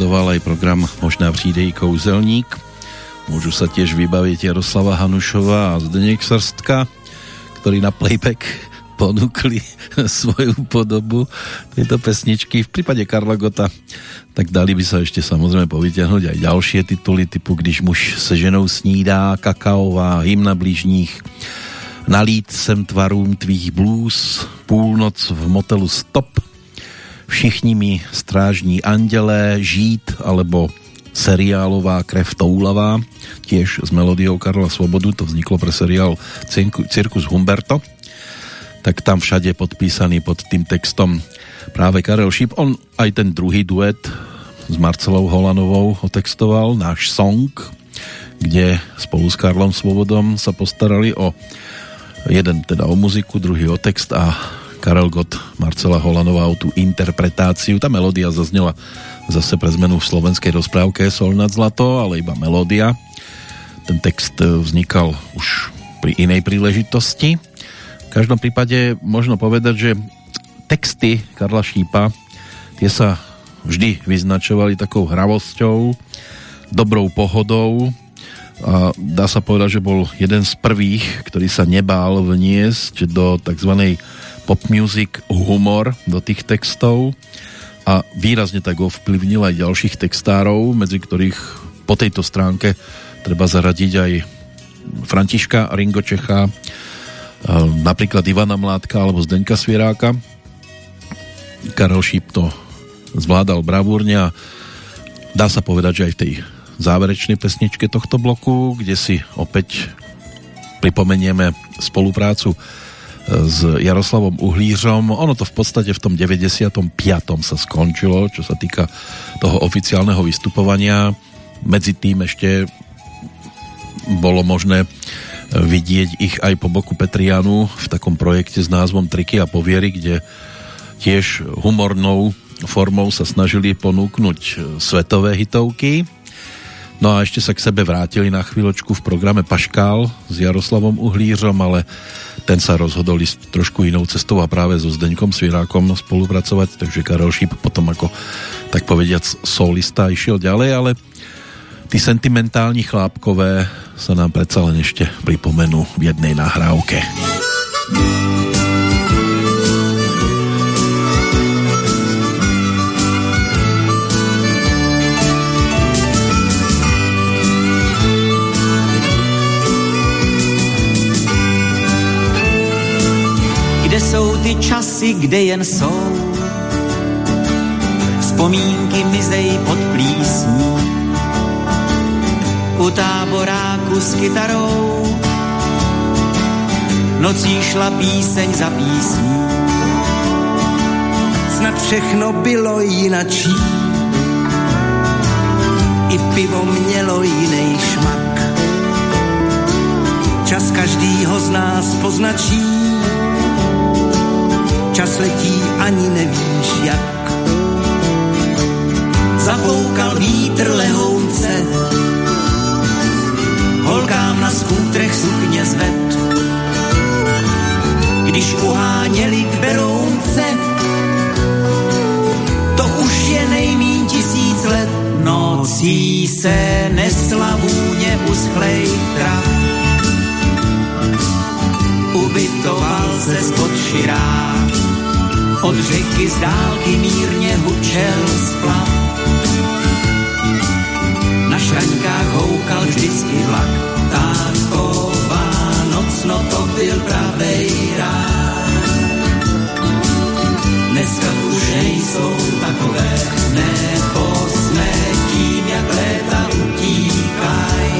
sledoval aj program Možná přijde i kouzelník, môžu sa tiež vybaviť Jaroslava Hanušova a Zdeněk Srstka, ktorí na playback ponúkli [LAUGHS] svoju podobu tejto pesničky. V prípade Karla Gota tak dali by sa ešte samozrejme povyťahnuť aj ďalšie tituly typu Když muž se ženou snídá, Kakaová, Hymna blížních, Nalít sem tvarům tvých blues, Půlnoc v motelu Stop, Všichni mi strážní andělé, Žít alebo seriálová Krev toulavá, tiež s melódiou Karla Svobodu, to vzniklo pre seriál Cirku- Cirkus Humberto, tak tam všade podpísaný pod tým textom práve Karel Šíp. On aj ten druhý duet s Marcelou Holanovou otextoval, náš song, kde spolu s Karlom Svobodom sa postarali o jeden teda o muziku, druhý o text a Karel Gott, Marcela Holanová o tú interpretáciu. Tá melódia zaznela zase pre zmenu v slovenskej rozprávke Sol nad zlato, ale iba melódia. Ten text vznikal už pri inej príležitosti. V každom prípade možno povedať, že texty Karla Šípa tie sa vždy vyznačovali takou hravosťou, dobrou pohodou a dá sa povedať, že bol jeden z prvých, ktorý sa nebál vniesť do tzv. Pop music humor do tých textov a výrazne tak ovplyvnil aj ďalších textárov, medzi ktorých po tejto stránke treba zaradiť aj Františka Ringo Čecha, napríklad Ivana Mládka alebo Zdeňka Svieráka. Karel Šíp to zvládal bravúrne a dá sa povedať, že aj v tej záverečnej pesničke tohto bloku, kde si opäť pripomenieme spoluprácu s Jaroslavom Uhlířom. Ono to v podstate v tom 95. sa skončilo, čo sa týka toho oficiálneho vystupovania. Medzi tým ešte bolo možné vidieť ich aj po boku Petrianu v takom projekte s názvom Triky a poviery, kde tiež humornou formou sa snažili ponúknuť svetové hitovky. No a ešte sa k sebe vrátili na chvíľočku v programe Paškál s Jaroslavom Uhlířom, ale ten sa rozhodol ísť trošku inou cestou a práve so Zdeňkom Svirákom spolupracovať, takže Karel Šíp potom ako tak povediac solista išiel ďalej, ale tí sentimentálni chlápkové sa nám predsa len ešte pripomenú v jednej nahrávke. Kde ty časy, kde jen jsou? Vzpomínky mizej pod plísní. U táboráku s kytarou nocí šla píseň za písní. Snad všechno bylo jinačí, i pivo mělo jiný šmak. Čas každýho z nás poznačí, čas letí ani nevíš jak. Zafoukal vítr lehounce, holkám na skútrech sukně zved. když uháněli k Berounce. To už je nejmín tisíc let, nocí se nesla vůně uschlej trav. Ubytoval se spod širák, od řeky z dálky mírně hučel splav. Na šraňkách houkal vždycky vlak, taková noc, no to byl pravej rád. Dneska už nejsou takové, nebo jsme tím, jak léta utíkaj.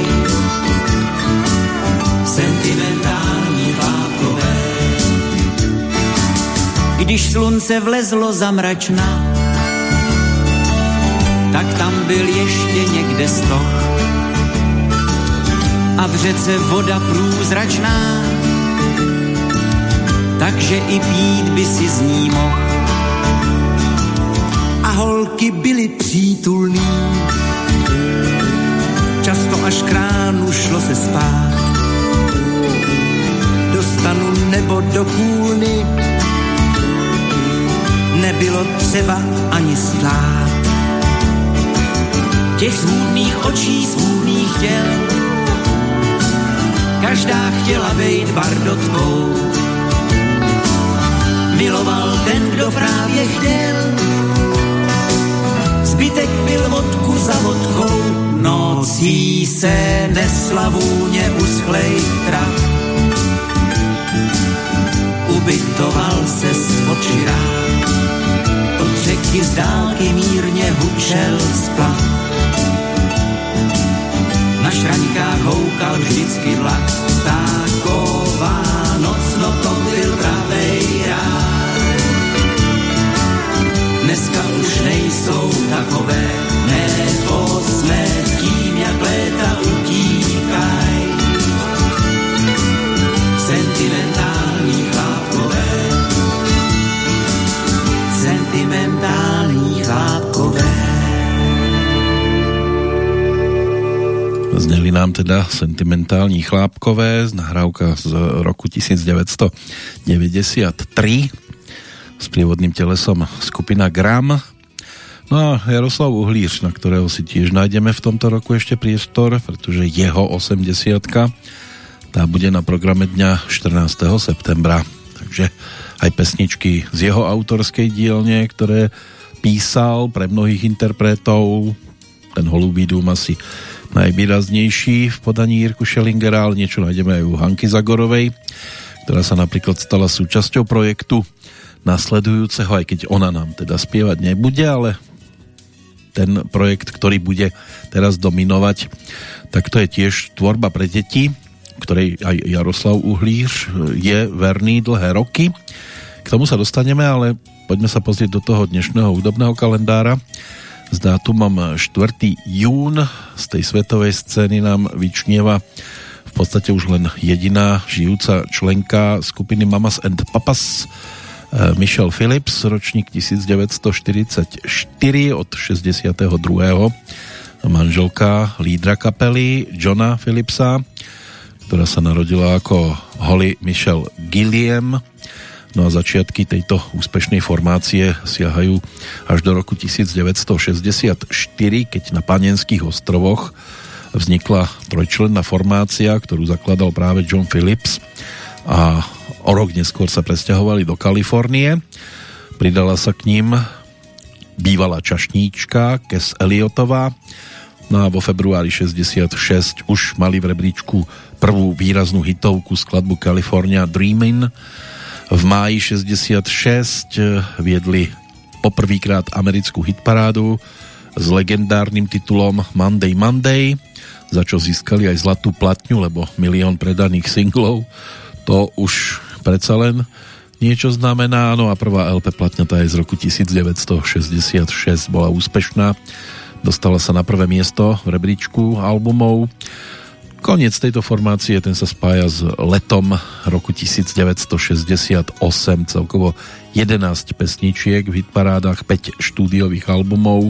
Když slunce vlezlo za mračna, tak tam byl ještě někde stoch. A v řece voda průzračná, takže i pít by si z ní mohl. A holky byly přítulný, často až k ránu šlo se spát. Dostanu nebo do kůlny, nebylo třeba ani stát. Těch svůdných očí, svůdných těl, každá chtěla být bardotkou. Miloval ten, kdo právě chtěl, zbytek byl vodku za vodkou, nocí se nesla vůně uschlej trav. Ubytoval se spod širák, od řeky z dálky mírně hučel splav. Na šraňkách houkal vždycky vlak, taková noc, no to byl pravej rád. Dneska už nejsou takové, nebo jsme tím, jak léta utíkaj. Zneli nám teda sentimentální chlápkové z nahrávka z roku 1993 s prievodným telesom skupina Gram. No a Jaroslav Uhlíř, na ktorého si tiež nájdeme v tomto roku ešte priestor, pretože jeho 80 tá bude na programe dňa 14. septembra. Takže aj pesničky z jeho autorskej dielne, ktoré písal pre mnohých interpretov, ten Holubý dům asi najvýraznejší v podaní Jirku Schellingera, ale niečo nájdeme aj u Hanky Zagorovej, ktorá sa napríklad stala súčasťou projektu nasledujúceho, aj keď ona nám teda spievať nebude, ale ten projekt, ktorý bude teraz dominovať, tak to je tiež tvorba pre deti, ktorej aj Jaroslav Uhlíř je verný dlhé roky. K tomu sa dostaneme, ale poďme sa pozrieť do toho dnešného hudobného kalendára s dátumom 4. jún z tej svetovej scény nám vyčnieva v podstate už len jediná žijúca členka skupiny Mamas and Papas Michelle Phillips, ročník 1944 od 62. manželka lídra kapely Johna Phillipsa, ktorá sa narodila ako Holly Michelle Gilliam No a začiatky tejto úspešnej formácie siahajú až do roku 1964, keď na Panenských ostrovoch vznikla trojčlenná formácia, ktorú zakladal práve John Phillips. A o rok neskôr sa presťahovali do Kalifornie. Pridala sa k ním bývalá čašníčka Kes Elliotová, no a vo februári 66 už mali v rebríčku prvú výraznú hitovku skladbu California Dreamin', v máji 66 eh, viedli poprvýkrát americkú hitparádu s legendárnym titulom Monday Monday, za čo získali aj zlatú platňu, lebo milión predaných singlov. To už predsa len niečo znamená. No a prvá LP platňa tá je z roku 1966, bola úspešná. Dostala sa na prvé miesto v rebríčku albumov Koniec tejto formácie, ten sa spája s letom roku 1968, celkovo 11 pesničiek v hitparádach, 5 štúdiových albumov.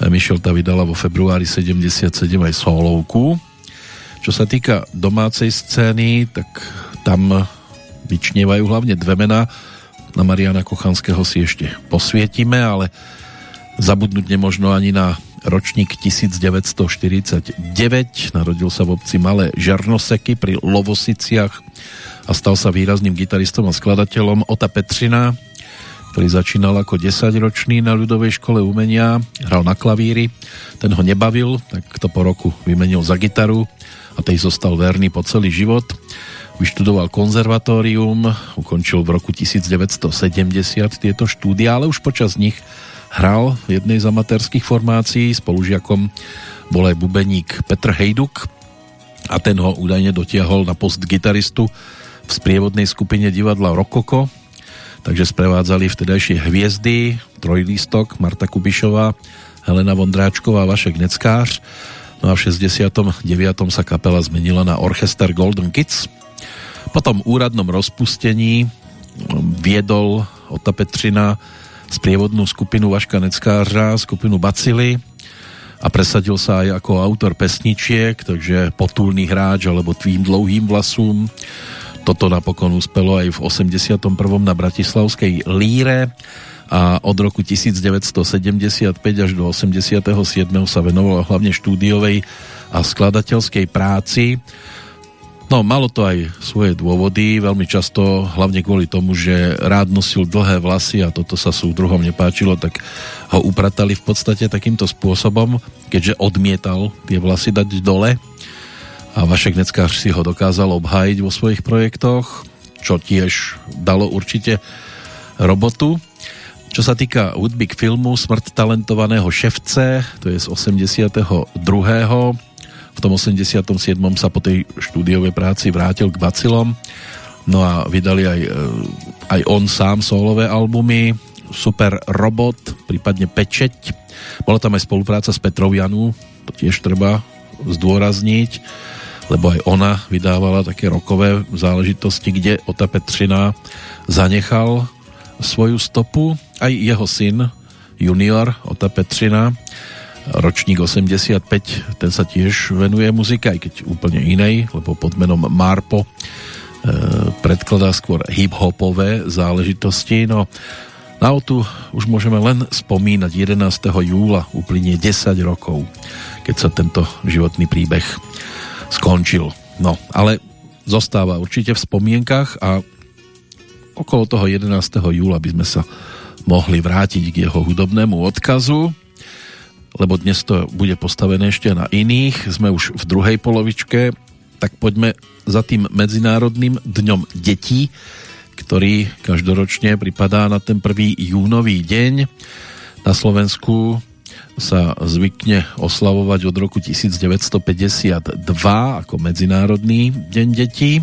Ta vydala vo februári 77 aj solovku. Čo sa týka domácej scény, tak tam vyčnievajú hlavne dve mená. Na Mariana Kochanského si ešte posvietime, ale zabudnúť nemožno ani na ročník 1949. Narodil sa v obci Malé Žarnoseky pri Lovosiciach a stal sa výrazným gitaristom a skladateľom Ota Petřina, ktorý začínal ako 10-ročný na ľudovej škole umenia, hral na klavíri, ten ho nebavil, tak to po roku vymenil za gitaru a tej zostal verný po celý život. Vyštudoval konzervatórium, ukončil v roku 1970 tieto štúdia, ale už počas nich hral v jednej z amatérských formácií, spolužiakom bol aj bubeník Petr Hejduk a ten ho údajne dotiahol na post gitaristu v sprievodnej skupine divadla Rokoko, takže sprevádzali vtedajšie hviezdy, Trojlístok, Marta Kubišová, Helena Vondráčková a Vašek Neckář. No a v 69. sa kapela zmenila na orchester Golden Kids. Po tom úradnom rozpustení viedol Ota Petřina sprievodnú skupinu Vaška Neckářa, skupinu Bacily a presadil sa aj ako autor pesničiek, takže potulný hráč alebo tvým dlouhým vlasům toto napokon uspelo aj v 81. na Bratislavskej líre a od roku 1975 až do 87. sa venoval hlavne štúdiovej a skladateľskej práci. No, malo to aj svoje dôvody, veľmi často, hlavne kvôli tomu, že rád nosil dlhé vlasy a toto sa súdruhom nepáčilo, tak ho upratali v podstate takýmto spôsobom, keďže odmietal tie vlasy dať dole a Vašek Neckář si ho dokázal obhájiť vo svojich projektoch, čo tiež dalo určite robotu. Čo sa týka hudby k filmu Smrt talentovaného ševce, to je z 82. V tom 87. sa po tej štúdiovej práci vrátil k bacilom. No a vydali aj, e, aj on sám solové albumy Super Robot, prípadne Pečeť. Bola tam aj spolupráca s Petrou Janu, to tiež treba zdôrazniť lebo aj ona vydávala také rokové záležitosti, kde Ota Petřina zanechal svoju stopu. Aj jeho syn, junior Ota Petřina, ročník 85, ten sa tiež venuje muzike, aj keď úplne inej, lebo pod menom Marpo e, predkladá skôr hip-hopové záležitosti. No, na Otu už môžeme len spomínať 11. júla, uplynie 10 rokov, keď sa tento životný príbeh skončil. No, ale zostáva určite v spomienkach a okolo toho 11. júla by sme sa mohli vrátiť k jeho hudobnému odkazu, lebo dnes to bude postavené ešte na iných. Sme už v druhej polovičke, tak poďme za tým Medzinárodným dňom detí, ktorý každoročne pripadá na ten prvý júnový deň. Na Slovensku sa zvykne oslavovať od roku 1952 ako Medzinárodný deň detí.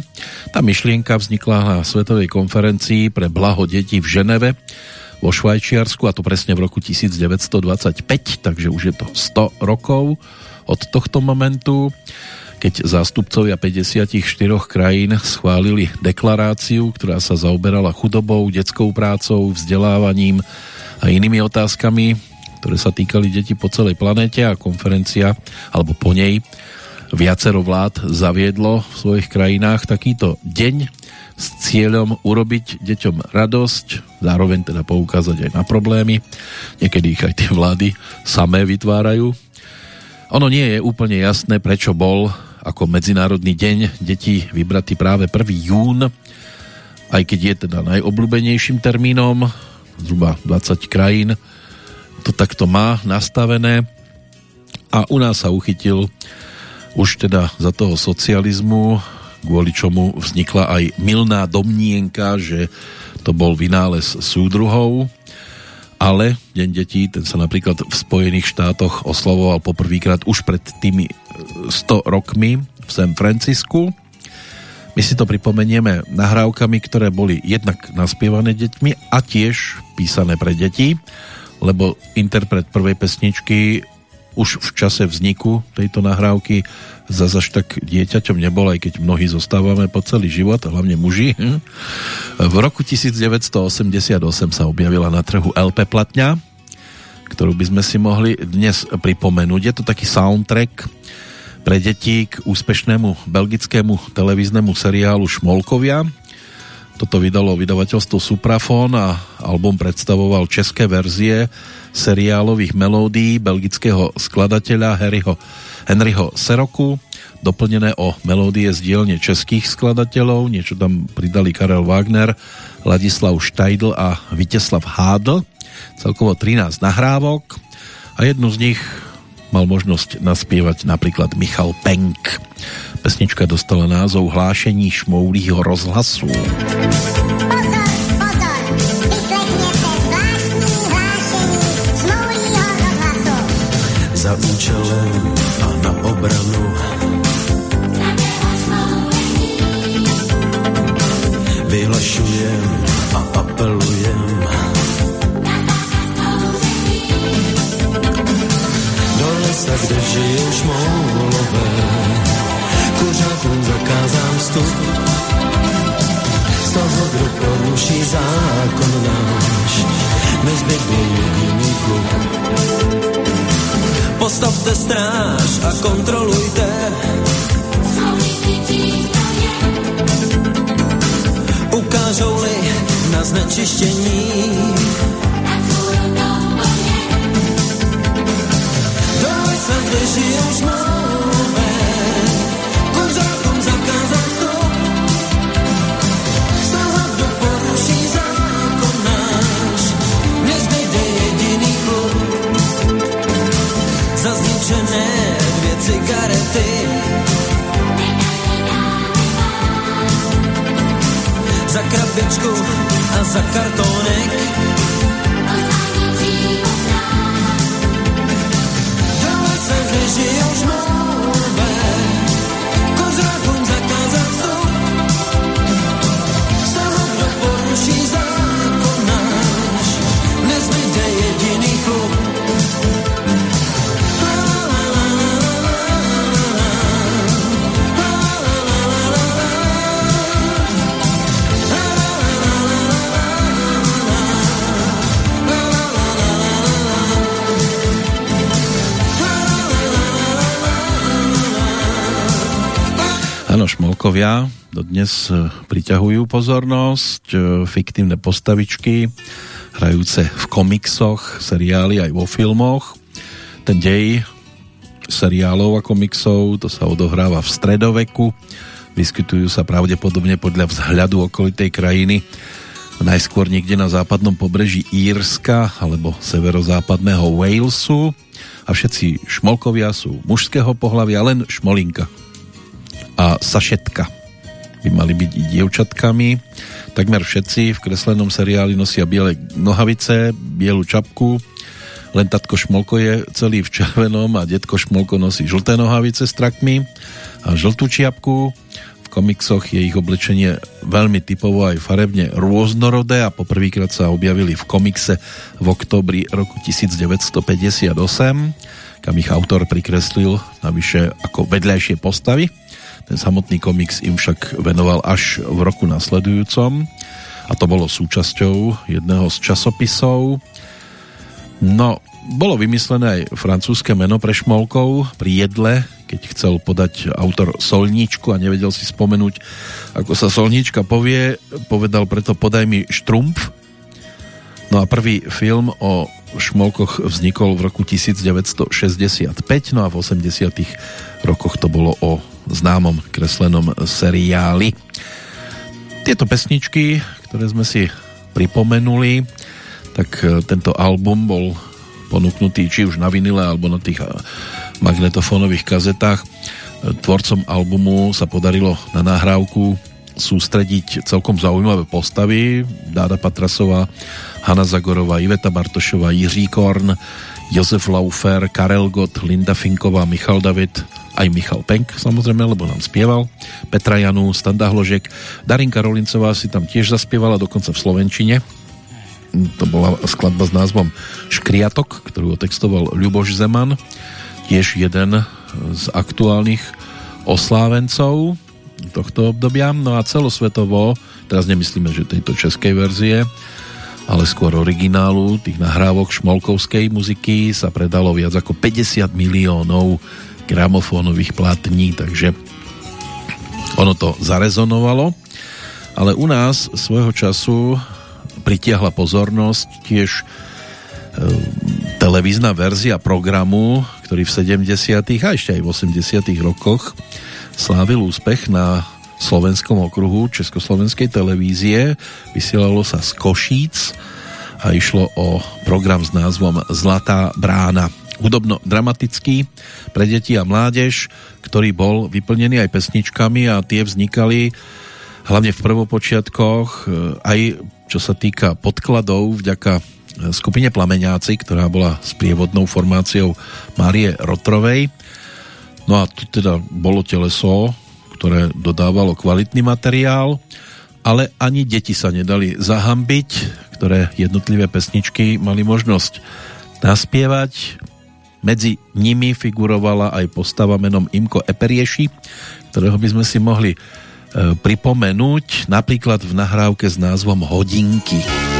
Tá myšlienka vznikla na Svetovej konferencii pre blaho detí v Ženeve vo Švajčiarsku a to presne v roku 1925, takže už je to 100 rokov od tohto momentu keď zástupcovia 54 krajín schválili deklaráciu, ktorá sa zaoberala chudobou, detskou prácou, vzdelávaním a inými otázkami ktoré sa týkali detí po celej planéte a konferencia, alebo po nej, viacero vlád zaviedlo v svojich krajinách takýto deň s cieľom urobiť deťom radosť, zároveň teda poukázať aj na problémy. Niekedy ich aj tie vlády samé vytvárajú. Ono nie je úplne jasné, prečo bol ako Medzinárodný deň detí vybratý práve 1. jún, aj keď je teda najobľúbenejším termínom, zhruba 20 krajín to takto má nastavené a u nás sa uchytil už teda za toho socializmu, kvôli čomu vznikla aj milná domnienka, že to bol vynález súdruhov, ale Deň detí, ten sa napríklad v Spojených štátoch oslavoval poprvýkrát už pred tými 100 rokmi v San Francisku. My si to pripomenieme nahrávkami, ktoré boli jednak naspievané deťmi a tiež písané pre deti lebo interpret prvej pesničky už v čase vzniku tejto nahrávky zase až tak dieťaťom nebol, aj keď mnohí zostávame po celý život, hlavne muži. V roku 1988 sa objavila na trhu LP platňa, ktorú by sme si mohli dnes pripomenúť. Je to taký soundtrack pre deti k úspešnému belgickému televíznemu seriálu Šmolkovia. Toto vydalo vydavateľstvo Suprafon a album predstavoval české verzie seriálových melódií belgického skladateľa Harryho, Henryho Seroku, doplnené o melódie z dielne českých skladateľov, niečo tam pridali Karel Wagner, Ladislav Štajdl a Viteslav Hádl, celkovo 13 nahrávok a jednu z nich mal možnosť naspievať napríklad Michal Penk. Pesnička dostala názov Hlášení šmoulího rozhlasu. za účelem a na obranu. Vyhlašujem a apelujem. Kde žijou šmoulové, kuřákům zakázám vstup. Z toho, kdo poruší zákon náš, nezbytně jediný klub. Postavte stráž a kontrolujte. Ukážou-li na znečištění. Dole se zdrží už máme, kuřákům zakázat vstup. Z toho, kdo poruší zákon náš, nezbyde jediný klub za zničené dvě cigarety. Za krabičku a za kartonek. Dole se žije Áno, šmolkovia dodnes e, priťahujú pozornosť, e, fiktívne postavičky, hrajúce v komiksoch, seriáli aj vo filmoch. Ten dej seriálov a komiksov, to sa odohráva v stredoveku, vyskytujú sa pravdepodobne podľa vzhľadu okolitej krajiny, najskôr niekde na západnom pobreží Írska alebo severozápadného Walesu. A všetci šmolkovia sú mužského pohľavia, len šmolinka a sašetka by mali byť i dievčatkami. Takmer všetci v kreslenom seriáli nosia biele nohavice, bielu čapku, len tatko Šmolko je celý v červenom a detko Šmolko nosí žlté nohavice s trakmi a žltú čiapku. V komiksoch je ich oblečenie veľmi typovo aj farebne rôznorodé a poprvýkrát sa objavili v komikse v oktobri roku 1958, kam ich autor prikreslil navyše ako vedľajšie postavy. Ten samotný komiks im však venoval až v roku nasledujúcom a to bolo súčasťou jedného z časopisov. No, bolo vymyslené aj francúzske meno pre šmolkov pri jedle, keď chcel podať autor solníčku a nevedel si spomenúť, ako sa solníčka povie, povedal preto podaj mi štrumpf. No a prvý film o šmolkoch vznikol v roku 1965, no a v 80 rokoch to bolo o známom kreslenom seriáli. Tieto pesničky, ktoré sme si pripomenuli, tak e, tento album bol ponúknutý či už na vinile alebo na tých e, magnetofónových kazetách. E, tvorcom albumu sa podarilo na nahrávku sústrediť celkom zaujímavé postavy. Dáda Patrasová, Hanna Zagorová, Iveta Bartošová, Jiří Korn, Josef Laufer, Karel Gott, Linda Finková, Michal David, aj Michal Penk samozrejme, lebo nám spieval, Petra Janu, Standa Hložek, Darinka Rolincová si tam tiež zaspievala, dokonca v Slovenčine. To bola skladba s názvom Škriatok, ktorú otextoval Ľuboš Zeman, tiež jeden z aktuálnych oslávencov tohto obdobia. No a celosvetovo, teraz nemyslíme, že tejto českej verzie, ale skôr originálu tých nahrávok šmolkovskej muziky sa predalo viac ako 50 miliónov gramofónových platní, takže ono to zarezonovalo. ale u nás svojho času pritiahla pozornosť tiež e, televízna verzia programu, ktorý v 70. a ešte aj v 80. rokoch slávil úspech na slovenskom okruhu Československej televízie. Vysielalo sa z Košíc a išlo o program s názvom Zlatá brána. Hudobno-dramatický pre deti a mládež, ktorý bol vyplnený aj pesničkami a tie vznikali hlavne v prvopočiatkoch e, aj čo sa týka podkladov vďaka e, skupine Plameňáci, ktorá bola s prievodnou formáciou Márie Rotrovej. No a tu teda bolo teleso, ktoré dodávalo kvalitný materiál, ale ani deti sa nedali zahambiť, ktoré jednotlivé pesničky mali možnosť naspievať. Medzi nimi figurovala aj postava menom Imko Eperieši, ktorého by sme si mohli e, pripomenúť napríklad v nahrávke s názvom Hodinky. Hodinky.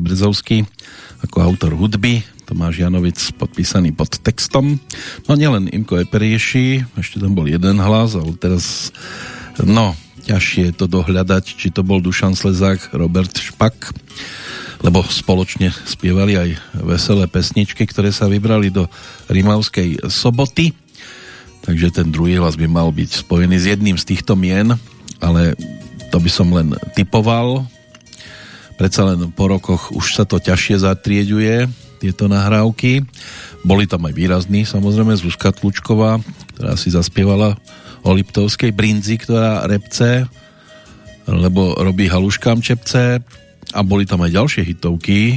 Berezovský ako autor hudby, Tomáš Janovic podpísaný pod textom. No nielen Imko Eperieši, ešte tam bol jeden hlas, ale teraz no, ťažšie je to dohľadať, či to bol Dušan Slezák, Robert Špak, lebo spoločne spievali aj veselé pesničky, ktoré sa vybrali do Rimavskej soboty. Takže ten druhý hlas by mal byť spojený s jedným z týchto mien, ale to by som len typoval, predsa len po rokoch už sa to ťažšie zatrieďuje, tieto nahrávky. Boli tam aj výrazní, samozrejme, Zuzka Tlučková, ktorá si zaspievala o Liptovskej brinzi, ktorá repce, lebo robí haluškám čepce a boli tam aj ďalšie hitovky e,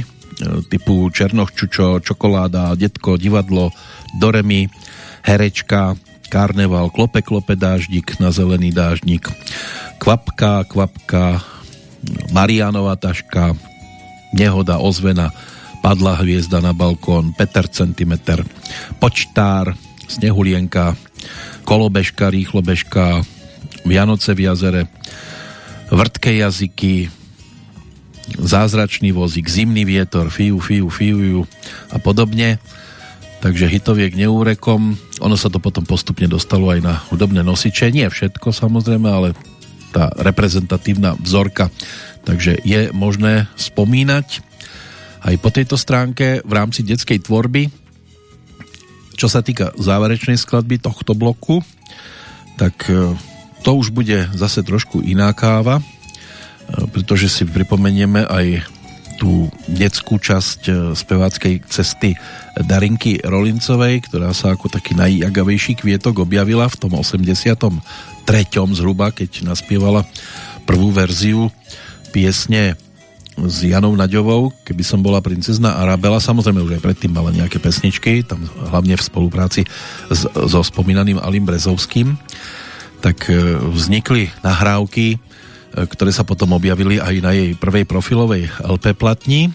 typu Černoch Čučo, Čokoláda, Detko, Divadlo, Doremi, Herečka, Karneval, Klope, Klope, Dáždik na zelený dáždik, Kvapka, Kvapka, Marianova taška, nehoda, ozvena, padla hviezda na balkón, Peter centimeter, počtár, snehulienka, kolobežka, rýchlobežka, Vianoce v jazere, vrtké jazyky, zázračný vozík, zimný vietor, fiu, fiu, fiu a podobne. Takže hitoviek neúrekom. Ono sa to potom postupne dostalo aj na hudobné nosiče. Nie všetko samozrejme, ale tá reprezentatívna vzorka. Takže je možné spomínať aj po tejto stránke v rámci detskej tvorby. Čo sa týka záverečnej skladby tohto bloku, tak e, to už bude zase trošku iná káva, e, pretože si pripomenieme aj tú detskú časť e, speváckej cesty Darinky Rolincovej, ktorá sa ako taký najjagavejší kvietok objavila v tom 83. zhruba, keď naspievala prvú verziu piesne s Janou Naďovou, keby som bola princezna. Arabela, samozrejme už aj predtým mala nejaké pesničky, tam hlavne v spolupráci s, so spomínaným Alim Brezovským, tak e, vznikli nahrávky ktoré sa potom objavili aj na jej prvej profilovej LP platni,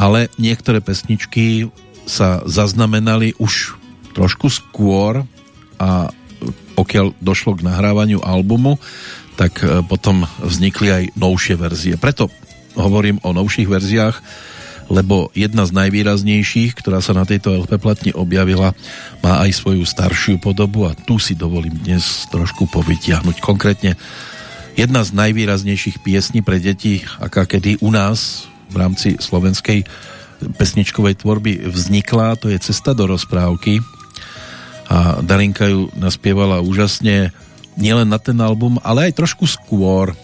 ale niektoré pesničky sa zaznamenali už trošku skôr a pokiaľ došlo k nahrávaniu albumu, tak e, potom vznikli aj novšie verzie. Preto hovorím o novších verziách, lebo jedna z najvýraznejších, ktorá sa na tejto LP platni objavila, má aj svoju staršiu podobu a tu si dovolím dnes trošku povytiahnuť. Konkrétne jedna z najvýraznejších piesní pre deti, aká kedy u nás v rámci slovenskej pesničkovej tvorby vznikla, to je Cesta do rozprávky a Darinka ju naspievala úžasne nielen na ten album, ale aj trošku skôr,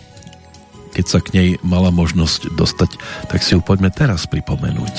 keď sa k nej mala možnosť dostať, tak si ju poďme teraz pripomenúť.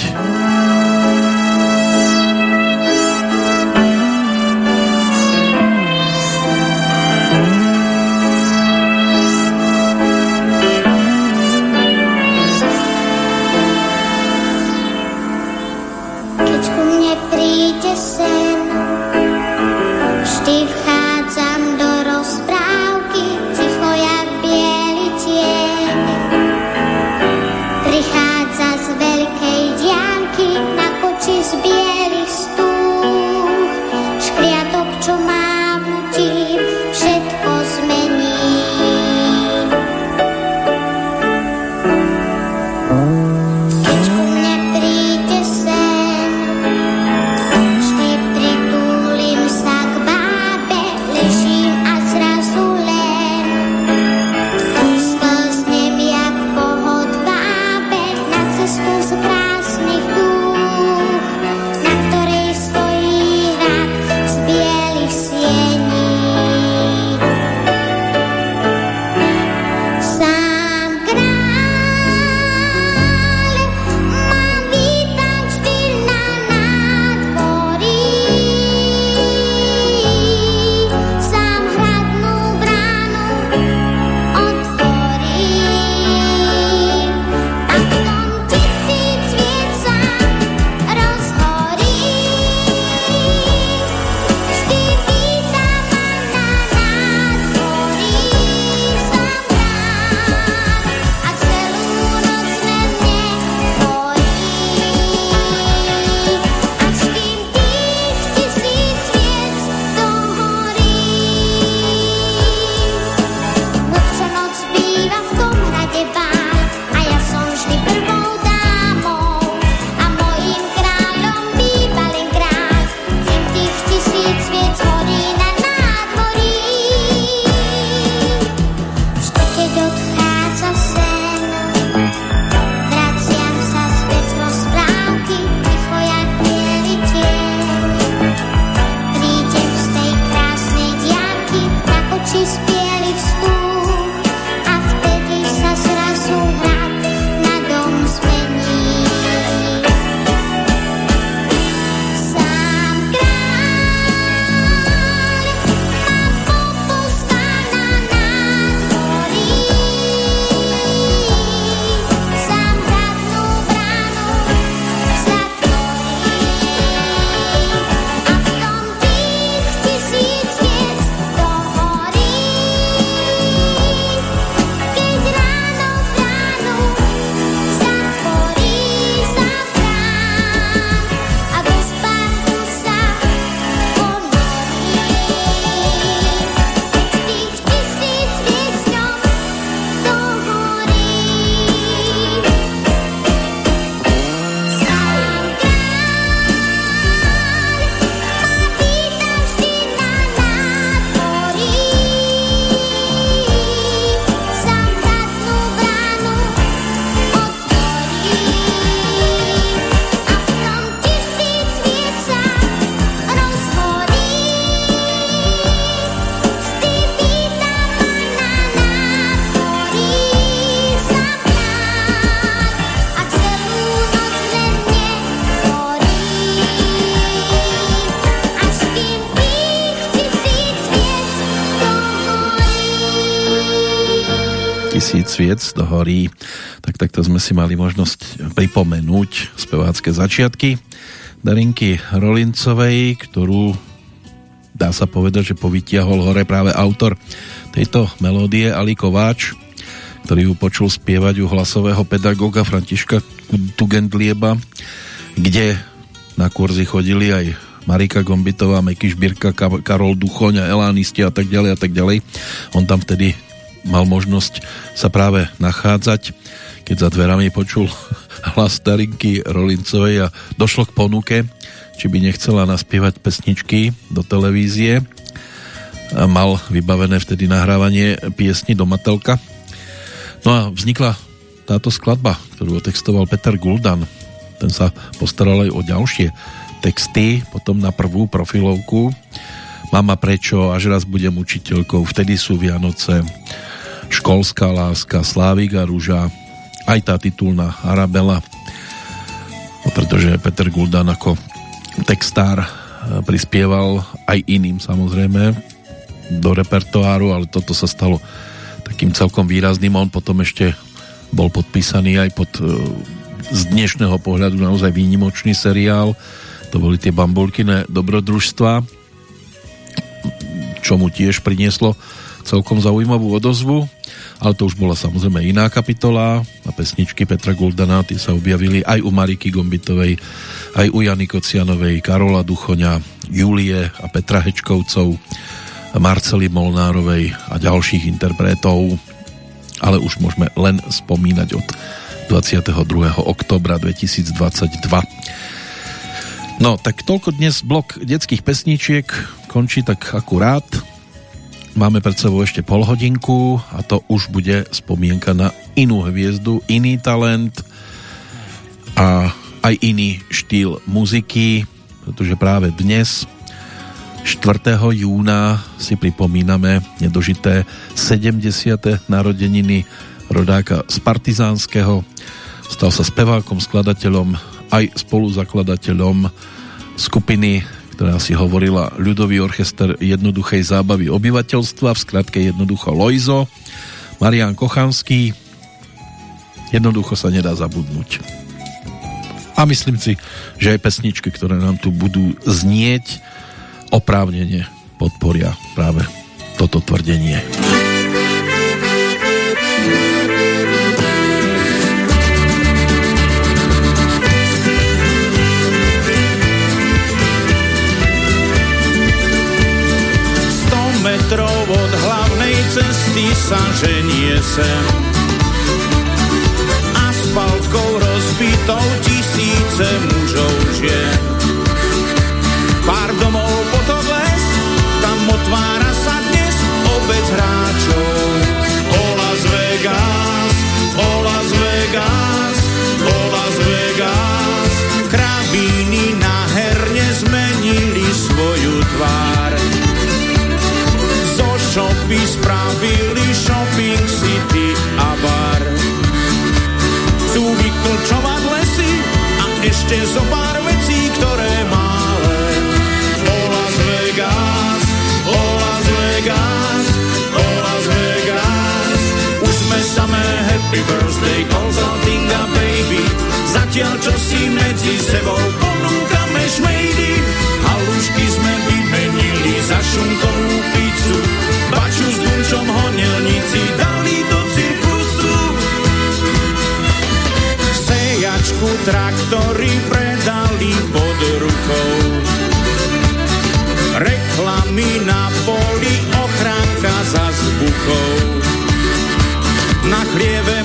Sviec dohorí. Tak takto sme si mali možnosť pripomenúť spevácké začiatky Darinky Rolincovej, ktorú dá sa povedať, že povytiahol hore práve autor tejto melódie Ali Kováč, ktorý ju počul spievať u hlasového pedagóga Františka Tugendlieba, kde na kurzy chodili aj Marika Gombitová, Meky Šbírka, Karol Duchoň a Elánisti a tak ďalej a tak ďalej. On tam vtedy mal možnosť sa práve nachádzať, keď za dverami počul [LAUGHS] hlas starinky Rolincovej a došlo k ponuke, či by nechcela naspievať pesničky do televízie. A mal vybavené vtedy nahrávanie piesni do Matelka. No a vznikla táto skladba, ktorú otextoval Peter Guldan. Ten sa postaral aj o ďalšie texty, potom na prvú profilovku Mama prečo, až raz budem učiteľkou, vtedy sú Vianoce, Školská láska, Slávik a Rúža, aj tá titulná Arabela, no, pretože Peter Guldan ako textár e, prispieval aj iným samozrejme do repertoáru, ale toto sa stalo takým celkom výrazným. On potom ešte bol podpísaný aj pod e, z dnešného pohľadu naozaj výnimočný seriál. To boli tie bambulkine dobrodružstva, čo mu tiež prinieslo celkom zaujímavú odozvu ale to už bola samozrejme iná kapitola a pesničky Petra Guldana, tie sa objavili aj u Mariky Gombitovej, aj u Jany Kocianovej, Karola Duchoňa, Julie a Petra Hečkovcov, Marcely Molnárovej a ďalších interpretov, ale už môžeme len spomínať od 22. oktobra 2022. No, tak toľko dnes blok detských pesničiek končí tak akurát. Máme pred sebou ešte pol hodinku a to už bude spomienka na inú hviezdu, iný talent a aj iný štýl muziky, pretože práve dnes 4. júna si pripomíname nedožité 70. narodeniny rodáka z Partizánskeho. Stal sa spevákom, skladateľom, aj spoluzakladateľom skupiny ktorá si hovorila ľudový orchester jednoduchej zábavy obyvateľstva, v skratke jednoducho Lojzo, Marian Kochanský, jednoducho sa nedá zabudnúť. A myslím si, že aj pesničky, ktoré nám tu budú znieť, oprávnene podporia práve toto tvrdenie. Cesty sa ženie sem. Asfaltkou rozbitou tisíce mužov žien. Pár domov potom les, tam otvára sa dnes obec hráčov. Ešte zo pár vecí, ktoré mále. O Las Vegas, o Las Vegas, o Las Vegas. Už sme samé happy birthday, consulting a baby. Zatiaľ, čo si medzi sebou ponúkame šmejdy. Halušky sme vymenili za šunkovú pizzu Baču s bunčom honelníci dali Sejačku traktory predali pod rukou. Reklamy na poli, ochránka za zbuchou. Na chlieve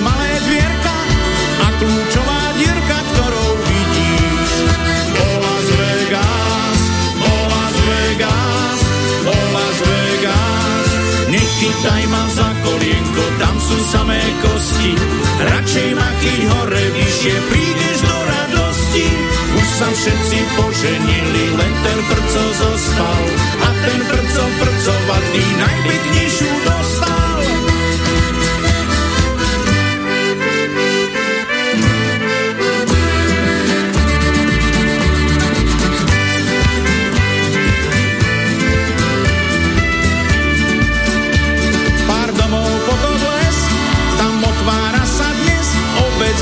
sú samé kosti. Radšej ma chyť hore vyššie, prídeš do radosti. Už sa všetci poženili, len ten prco zostal. A ten prco prcovatý najpeknejšiu dostal.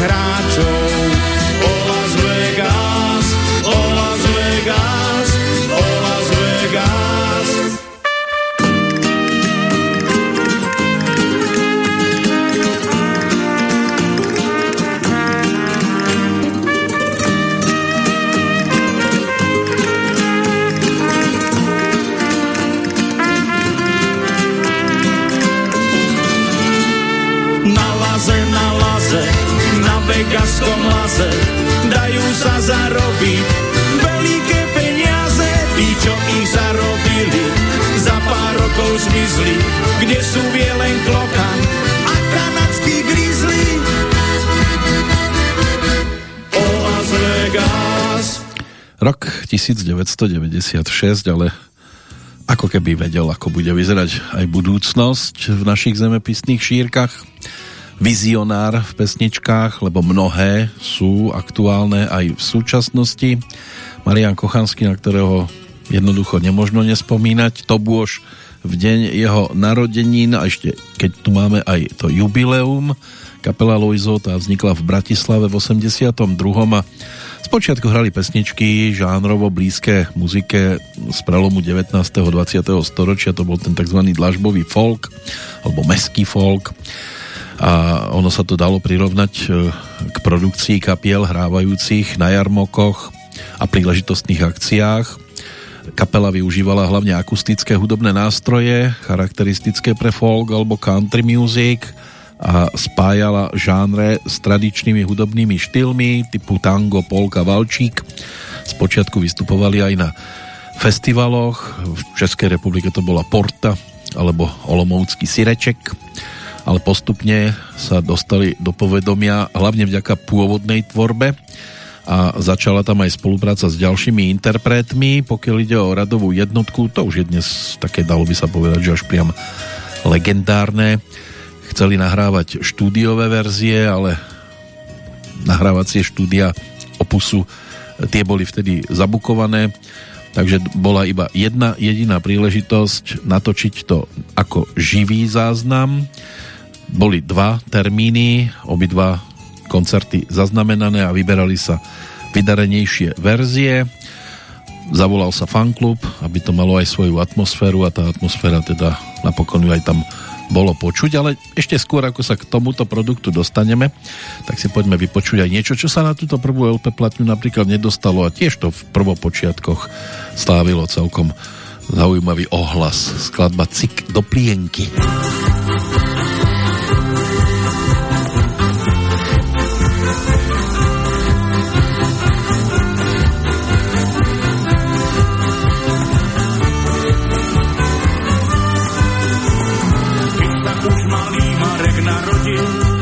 será. Vegaskom lase, dajú sa zarobiť veľké peniaze, tí, čo ich zarobili, za pár rokov zmizli, kde sú vie len klokan a kanadský grizzly. O Las Vegas. Rok 1996, ale ako keby vedel, ako bude vyzerať aj budúcnosť v našich zemepisných šírkach. Vizionár v pesničkách, lebo mnohé sú aktuálne aj v súčasnosti. Marian Kochanský, na ktorého jednoducho nemožno nespomínať, to bôž v deň jeho narodenín a ešte keď tu máme aj to jubileum, kapela Loizo, tá vznikla v Bratislave v 82. a Spočiatku hrali pesničky žánrovo blízke muzike z prelomu 19. 20. storočia, to bol ten tzv. dlažbový folk alebo meský folk a ono sa to dalo prirovnať e, k produkcii kapiel hrávajúcich na jarmokoch a príležitostných akciách. Kapela využívala hlavne akustické hudobné nástroje, charakteristické pre folk alebo country music, a spájala žánre s tradičnými hudobnými štýlmi typu tango, polka, valčík. Spočiatku vystupovali aj na festivaloch, v Českej republike to bola Porta alebo Olomoucký Sireček, ale postupne sa dostali do povedomia hlavne vďaka pôvodnej tvorbe. A začala tam aj spolupráca s ďalšími interpretmi, pokiaľ ide o radovú jednotku, to už je dnes také, dalo by sa povedať, že až priam legendárne. Chceli nahrávať štúdiové verzie, ale nahrávacie štúdia opusu tie boli vtedy zabukované, takže bola iba jedna jediná príležitosť natočiť to ako živý záznam. Boli dva termíny, obidva koncerty zaznamenané a vyberali sa vydarenejšie verzie. Zavolal sa fanklub, aby to malo aj svoju atmosféru a tá atmosféra teda napokon aj tam bolo počuť, ale ešte skôr ako sa k tomuto produktu dostaneme, tak si poďme vypočuť aj niečo, čo sa na túto prvú LP platňu napríklad nedostalo a tiež to v prvopočiatkoch slávilo celkom zaujímavý ohlas. Skladba Cik do plienky. Počúvali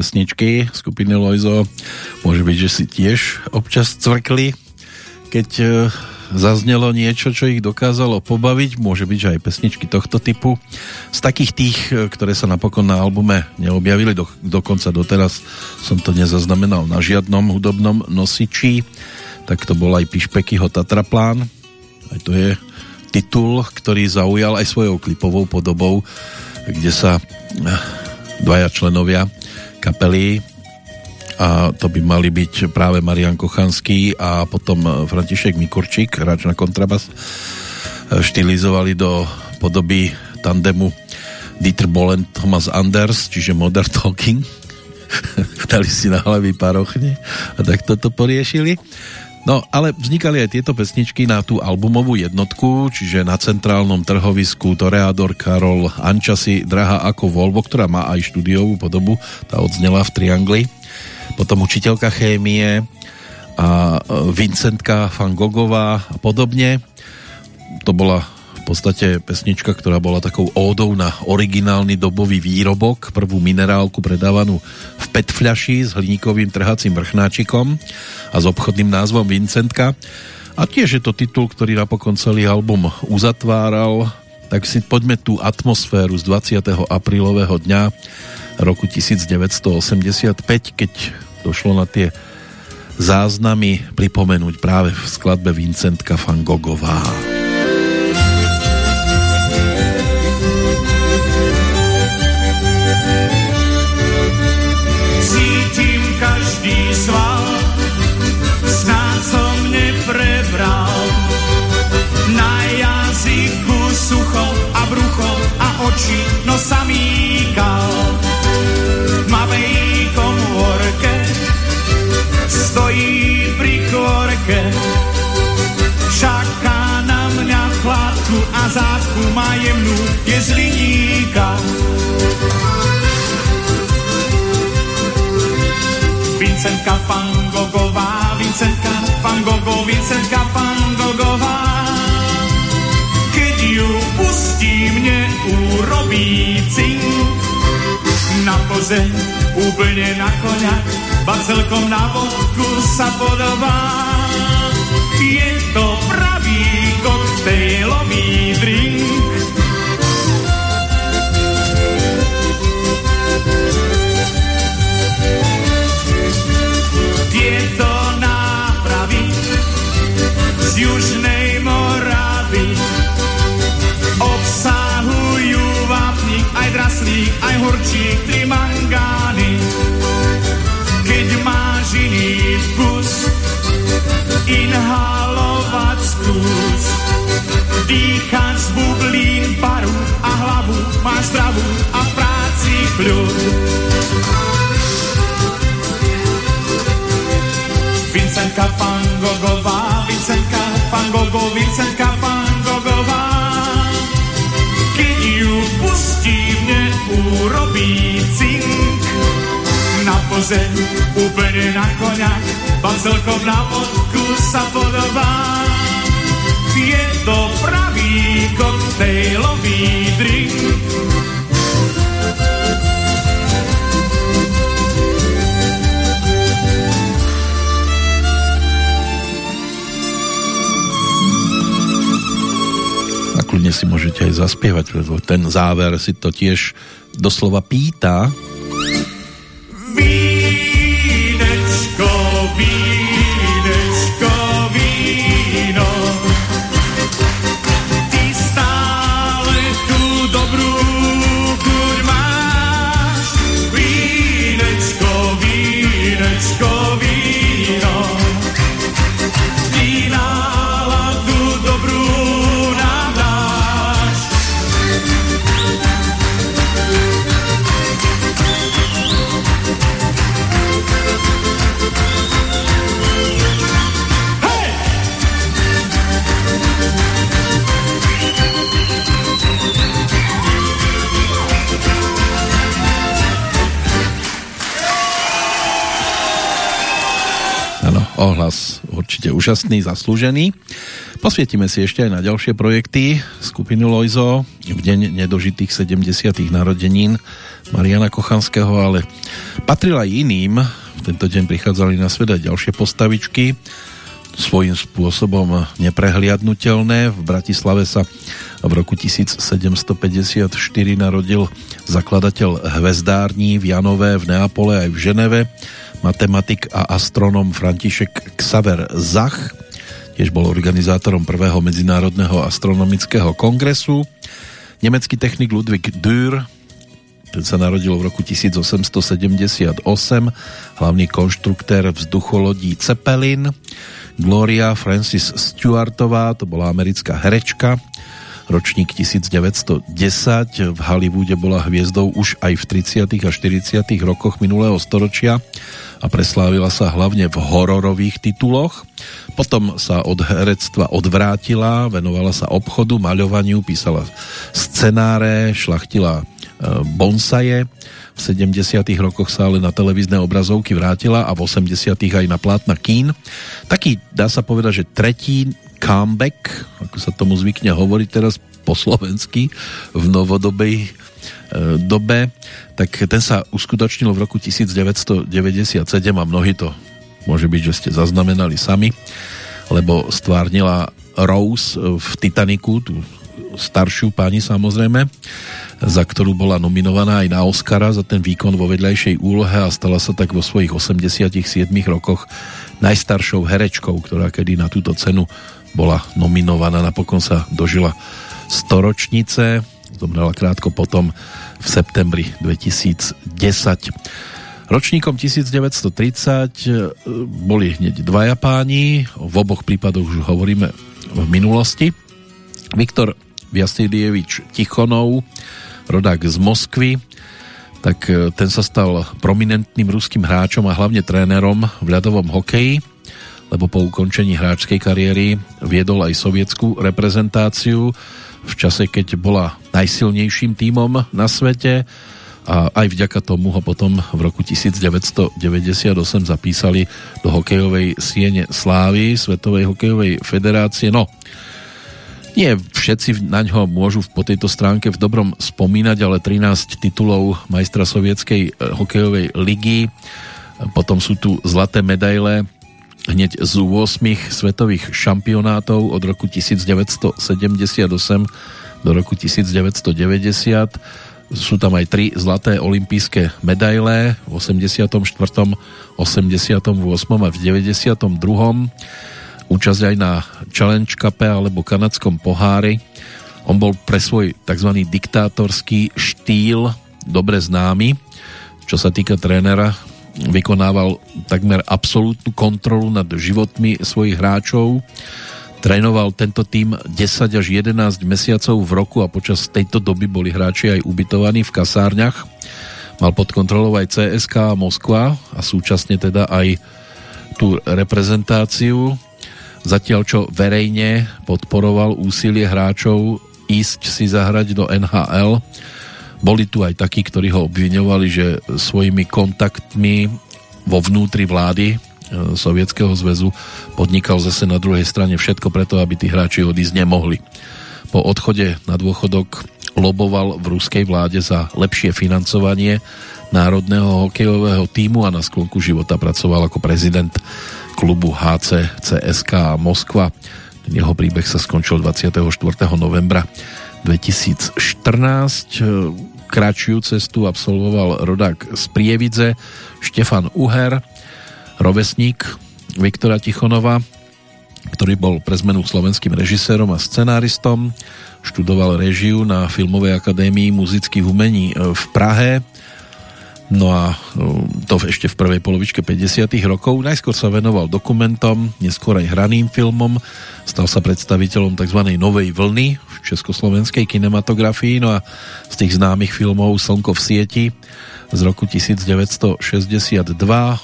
pesničky skupiny Loizo. Môže byť, že si tiež občas cvrkli, keď e, zaznelo niečo, čo ich dokázalo pobaviť. Môže byť, že aj pesničky tohto typu. Z takých tých, ktoré sa napokon na albume neobjavili, do, dokonca doteraz som to nezaznamenal na žiadnom hudobnom nosiči, tak to bol aj Pišpekyho Tatraplán. Aj to je titul, ktorý zaujal aj svojou klipovou podobou, kde sa dvaja členovia kapely a to by mali byť práve Marian Kochanský a potom František Mikurčík, hráč na kontrabas, štilizovali do podoby tandemu Dieter Bolen Thomas Anders, čiže Modern Talking. [LAUGHS] Dali si na hlavy parochne a tak toto poriešili. No, ale vznikali aj tieto pesničky na tú albumovú jednotku, čiže na centrálnom trhovisku Toreador Karol Ančasi Draha ako Volvo, ktorá má aj štúdiovú podobu, tá odznela v Triangli potom učiteľka chémie a e, Vincentka van Gogová a podobne. To bola podstate pesnička, ktorá bola takou ódou na originálny dobový výrobok, prvú minerálku predávanú v PET fľaši s hliníkovým trhacím vrchnáčikom a s obchodným názvom Vincentka. A tiež je to titul, ktorý napokon celý album uzatváral, tak si poďme tú atmosféru z 20. aprílového dňa roku 1985, keď došlo na tie záznamy pripomenúť práve v skladbe Vincentka van Gogová. Vincentka Vincentka Pangogo, Vincentka Pangogová. Keď ju pustí, mne urobí cink na poze, úplne na koňa, ba celkom na vodku sa podobá. Je to pravý koktejlový aj horčík, tri mangány iný vkus, inhalovať skús. Dýchať z bublín paru a hlavu máš zdravú a v práci kľud. Vincentka Vincentka urobí cink na poze, úplne na koňa, pán celkom na vodku sa podobá. Je to pravý koktejlový drink. Si môžete aj zaspievať, lebo ten záver si to tiež doslova pýta. Úžasný, zaslúžený. Posvietime si ešte aj na ďalšie projekty skupiny Lojzo v deň nedožitých 70. narodenín Mariana Kochanského, ale patril aj iným. V tento deň prichádzali na svet aj ďalšie postavičky. svojím spôsobom neprehliadnutelné. V Bratislave sa v roku 1754 narodil zakladateľ hvezdární v Janové, v Neapole aj v Ženeve, matematik a astronom František Xaver Zach, tiež bol organizátorom prvého medzinárodného astronomického kongresu. Nemecký technik Ludwig Dürr, ten sa narodil v roku 1878, hlavný konštruktér vzducholodí Zeppelin. Gloria Francis Stewartová, to bola americká herečka, ročník 1910. V Hollywoode bola hviezdou už aj v 30. a 40. rokoch minulého storočia a preslávila sa hlavne v hororových tituloch. Potom sa od herectva odvrátila, venovala sa obchodu, maľovaniu, písala scenáre, šlachtila e, bonsaje. V 70. rokoch sa ale na televízne obrazovky vrátila a v 80. aj na plátna kín. Taký, dá sa povedať, že tretí comeback, ako sa tomu zvykne hovoriť teraz po slovensky, v novodobej e, dobe, tak ten sa uskutočnil v roku 1997 a mnohí to môže byť, že ste zaznamenali sami, lebo stvárnila Rose v Titaniku, tú staršiu pani samozrejme, za ktorú bola nominovaná aj na Oscara za ten výkon vo vedľajšej úlohe a stala sa tak vo svojich 87 rokoch najstaršou herečkou, ktorá kedy na túto cenu bola nominovaná, napokon sa dožila storočnice, zomrela krátko potom v septembri 2010. Ročníkom 1930 e, boli hneď dvaja páni, v oboch prípadoch už hovoríme v minulosti. Viktor Vjasilievič Tichonov, rodák z Moskvy, tak e, ten sa stal prominentným ruským hráčom a hlavne trénerom v ľadovom hokeji lebo po ukončení hráčskej kariéry viedol aj sovietskú reprezentáciu v čase, keď bola najsilnejším tímom na svete. A aj vďaka tomu ho potom v roku 1998 zapísali do hokejovej siene Slávy Svetovej hokejovej federácie. No, nie všetci na ňo môžu po tejto stránke v dobrom spomínať, ale 13 titulov majstra sovietskej eh, hokejovej ligy, potom sú tu zlaté medaile hneď z 8 svetových šampionátov od roku 1978 do roku 1990. Sú tam aj tri zlaté olympijské medaile v 84., 88. a v 92. Účasť aj na Challenge Cup alebo kanadskom pohári. On bol pre svoj tzv. diktátorský štýl dobre známy. Čo sa týka trénera, vykonával takmer absolútnu kontrolu nad životmi svojich hráčov. Trénoval tento tým 10 až 11 mesiacov v roku a počas tejto doby boli hráči aj ubytovaní v kasárniach. Mal pod kontrolou aj CSK Moskva a súčasne teda aj tú reprezentáciu. Zatiaľ čo verejne podporoval úsilie hráčov ísť si zahrať do NHL boli tu aj takí, ktorí ho obviňovali, že svojimi kontaktmi vo vnútri vlády e, Sovietskeho zväzu podnikal zase na druhej strane všetko preto, aby tí hráči odísť nemohli. Po odchode na dôchodok loboval v ruskej vláde za lepšie financovanie národného hokejového týmu a na sklonku života pracoval ako prezident klubu HC CSK Moskva. Jeho príbeh sa skončil 24. novembra 2014 kratšiu cestu absolvoval rodák z Prievidze Štefan Uher, rovesník Viktora Tichonova, ktorý bol pre zmenu slovenským režisérom a scenáristom. Študoval režiu na Filmovej akadémii muzických umení v Prahe No a um, to ešte v prvej polovičke 50. rokov. Najskôr sa venoval dokumentom, neskôr aj hraným filmom. Stal sa predstaviteľom tzv. novej vlny v československej kinematografii. No a z tých známych filmov Slnko v sieti z roku 1962,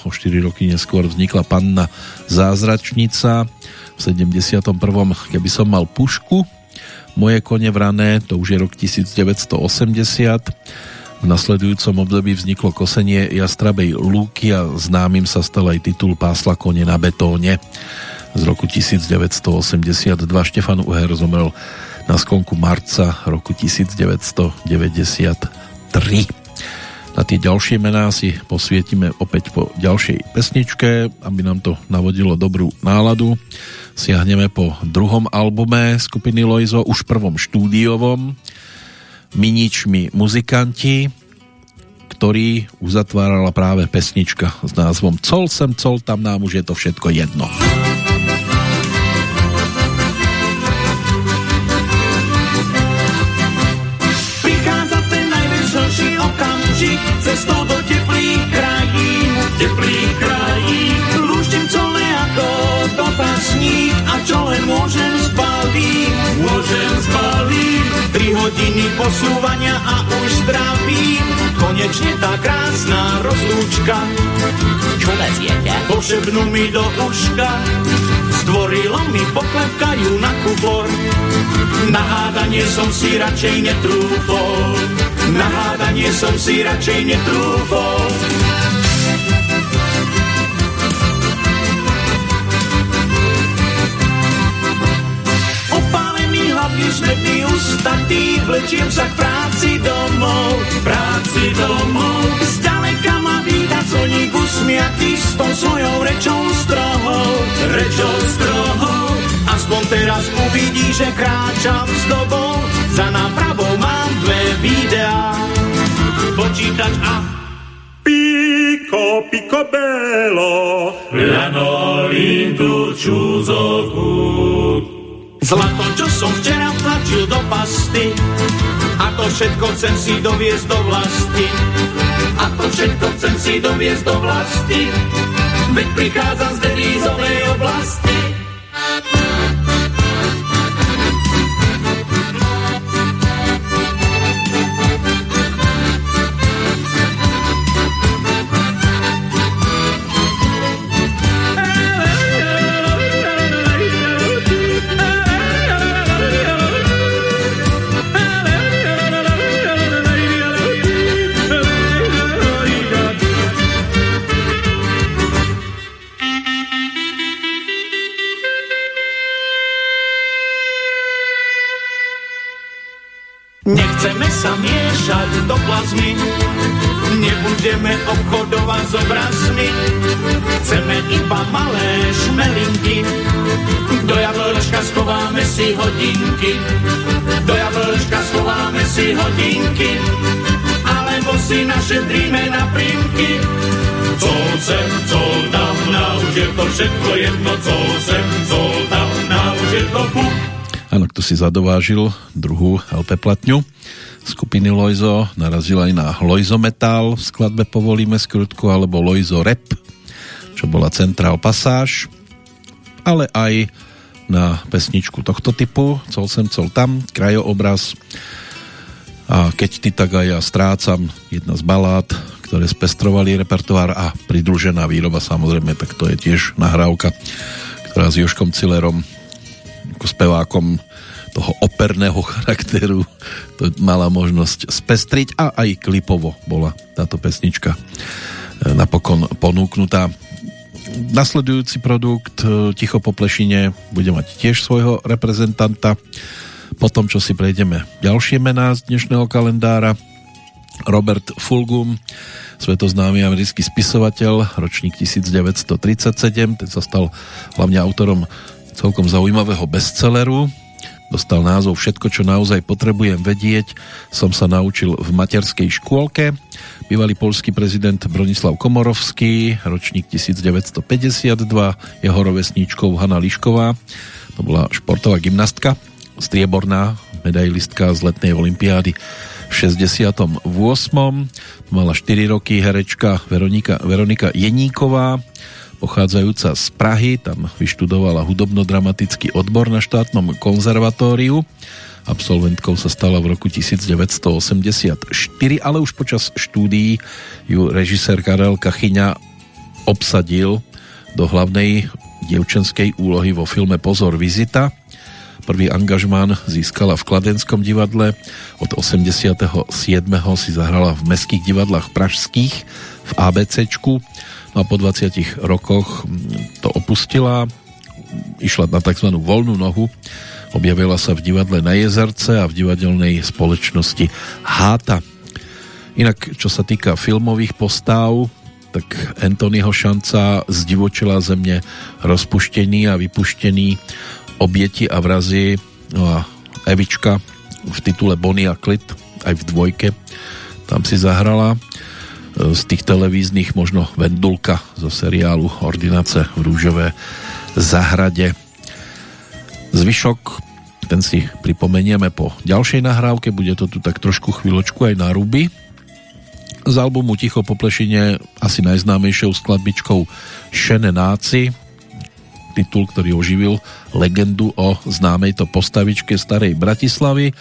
o 4 roky neskôr vznikla Panna Zázračnica, v 71. keby som mal pušku, Moje kone vrané, to už je rok 1980, v nasledujúcom období vzniklo kosenie Jastrabej lúky a známym sa stal aj titul Pásla kone na betóne. Z roku 1982 Štefan Uher zomrel na skonku marca roku 1993. Na tie ďalšie mená si posvietime opäť po ďalšej pesničke, aby nám to navodilo dobrú náladu. Siahneme po druhom albume skupiny Loizo, už prvom štúdiovom, Miničmi muzikanti, ktorý uzatvárala práve pesnička s názvom Col sem, col tam nám už je to všetko jedno. okamžik cestou do teplých krajín, teplých krajín. Lúštim cole ako dotazník a čo len môžem zbalím, môžem zbalím. Tri hodiny posúvania a už zdravím, konečne tá krásna rozlúčka. Čo veziete? Pošepnú mi do uška, zdvorilo mi poklepkajú na kufor. Na hádanie som si radšej netrúfol. Na hádanie som si radšej netrúfol. Smedný ustatý, vlečiem sa k práci domov, práci domov. Zďaleka ma vída colník usmiatý s tou svojou rečou strohou, rečou strohou. Aspoň teraz uvidí, že kráčam s dobou, za nápravou mám dve videá, počítač a Pico, pico bello, Lanolin čúzoku. Zlato, čo som včera vtlačil do pasty, a to všetko chcem si doviesť do vlasti. A to všetko chcem si doviesť do vlasti, veď prichádzam z devízovej oblasti. Nechceme sa miešať do plazmy, nebudeme obchodovať s obrazmi. Chceme iba malé šmelinky, do jablčka schováme si hodinky. Do jablčka schováme si hodinky, alebo si našetríme na prímky. Co sem, co tam, na už je to všetko jedno, co sem, co tam, na už je to fuk. Áno, kto si zadovážil druhú LP platňu skupiny Loizo, narazil aj na Loizo Metal v skladbe Povolíme skrutku alebo Loizo Rap, čo bola Central Passage, ale aj na pesničku tohto typu, Col sem, col tam, krajoobraz. A keď ty tak aj ja strácam, jedna z balát, ktoré spestrovali repertoár a pridružená výroba samozrejme, tak to je tiež nahrávka, ktorá s Joškom Cilerom ako spevákom toho operného charakteru to mala možnosť spestriť a aj klipovo bola táto pesnička e, napokon ponúknutá. Nasledujúci produkt e, Ticho po plešine bude mať tiež svojho reprezentanta. Po tom, čo si prejdeme ďalšie mená z dnešného kalendára, Robert Fulgum, svetoznámy americký spisovateľ, ročník 1937, ten sa stal hlavne autorom celkom zaujímavého bestselleru. Dostal názov Všetko, čo naozaj potrebujem vedieť, som sa naučil v materskej škôlke. Bývalý polský prezident Bronislav Komorovský, ročník 1952, jeho rovesníčkou Hanna Lišková, to bola športová gymnastka, strieborná medailistka z letnej olympiády v 68. Mala 4 roky herečka Veronika, Veronika Jeníková, pochádzajúca z Prahy, tam vyštudovala hudobno-dramatický odbor na štátnom konzervatóriu. Absolventkou sa stala v roku 1984, ale už počas štúdií ju režisér Karel Kachyňa obsadil do hlavnej dievčenskej úlohy vo filme Pozor vizita. Prvý angažmán získala v Kladenskom divadle, od 87. si zahrala v meských divadlách pražských, v ABCčku, No a po 20 rokoch to opustila, išla na tzv. voľnú nohu, objavila sa v divadle na Jezerce a v divadelnej spoločnosti Háta. Inak, čo sa týka filmových postáv, tak Anthonyho šanca z divočela země rozpuštený a vypuštený obieti a vrazy no a Evička v titule Bonnie a Clyde aj v dvojke tam si zahrala z tých televíznych možno Vendulka zo seriálu Ordinace v Rúžové zahrade. Zvyšok ten si pripomenieme po ďalšej nahrávke bude to tu tak trošku chvíľočku aj na ruby. Z albumu Ticho po plešine asi najznámejšou skladbičkou Šene Náci, titul, ktorý oživil legendu o známej to postavičke starej Bratislavy,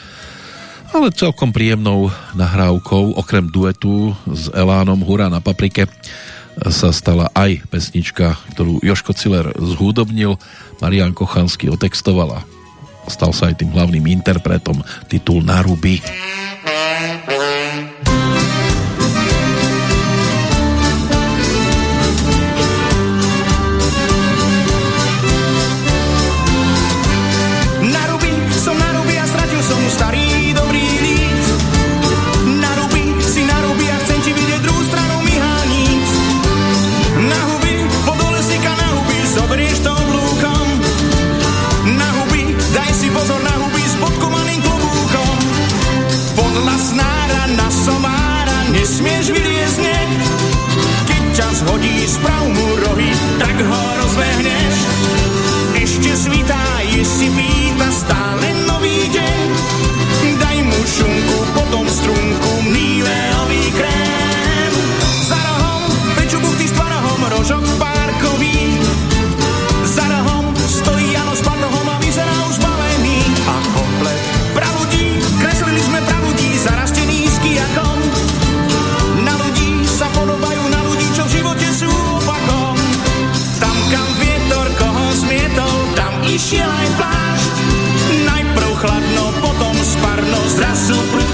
ale celkom príjemnou nahrávkou, okrem duetu s Elánom Hura na paprike, sa stala aj pesnička, ktorú Joško Ciller zhúdobnil, Marian Kochanský otextovala. Stal sa aj tým hlavným interpretom titul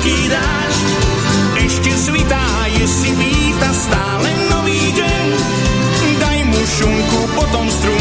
prudký dážď. Ešte svitá, je si víta stále nový deň. Daj mu šunku, potom strum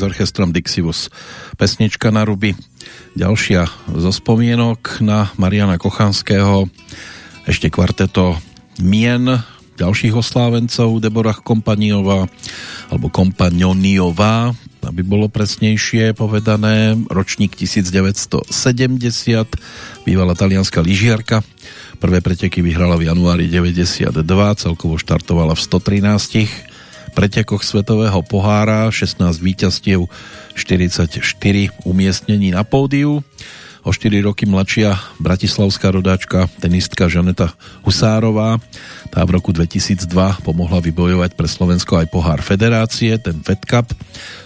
Naruby. orchestrom Dixivus pesnička na ruby. Ďalšia zo spomienok na Mariana Kochanského, ešte kvarteto Mien, ďalších oslávencov, Deborah Kompaniová, alebo Kompanioniová, aby bolo presnejšie povedané, ročník 1970, bývala talianská lyžiarka, prvé preteky vyhrala v januári 92, celkovo štartovala v 113 pretekoch Svetového pohára, 16 víťazstiev, 44 umiestnení na pódiu. O 4 roky mladšia bratislavská rodáčka, tenistka Žaneta Husárová, tá v roku 2002 pomohla vybojovať pre Slovensko aj pohár federácie, ten Fed Cup.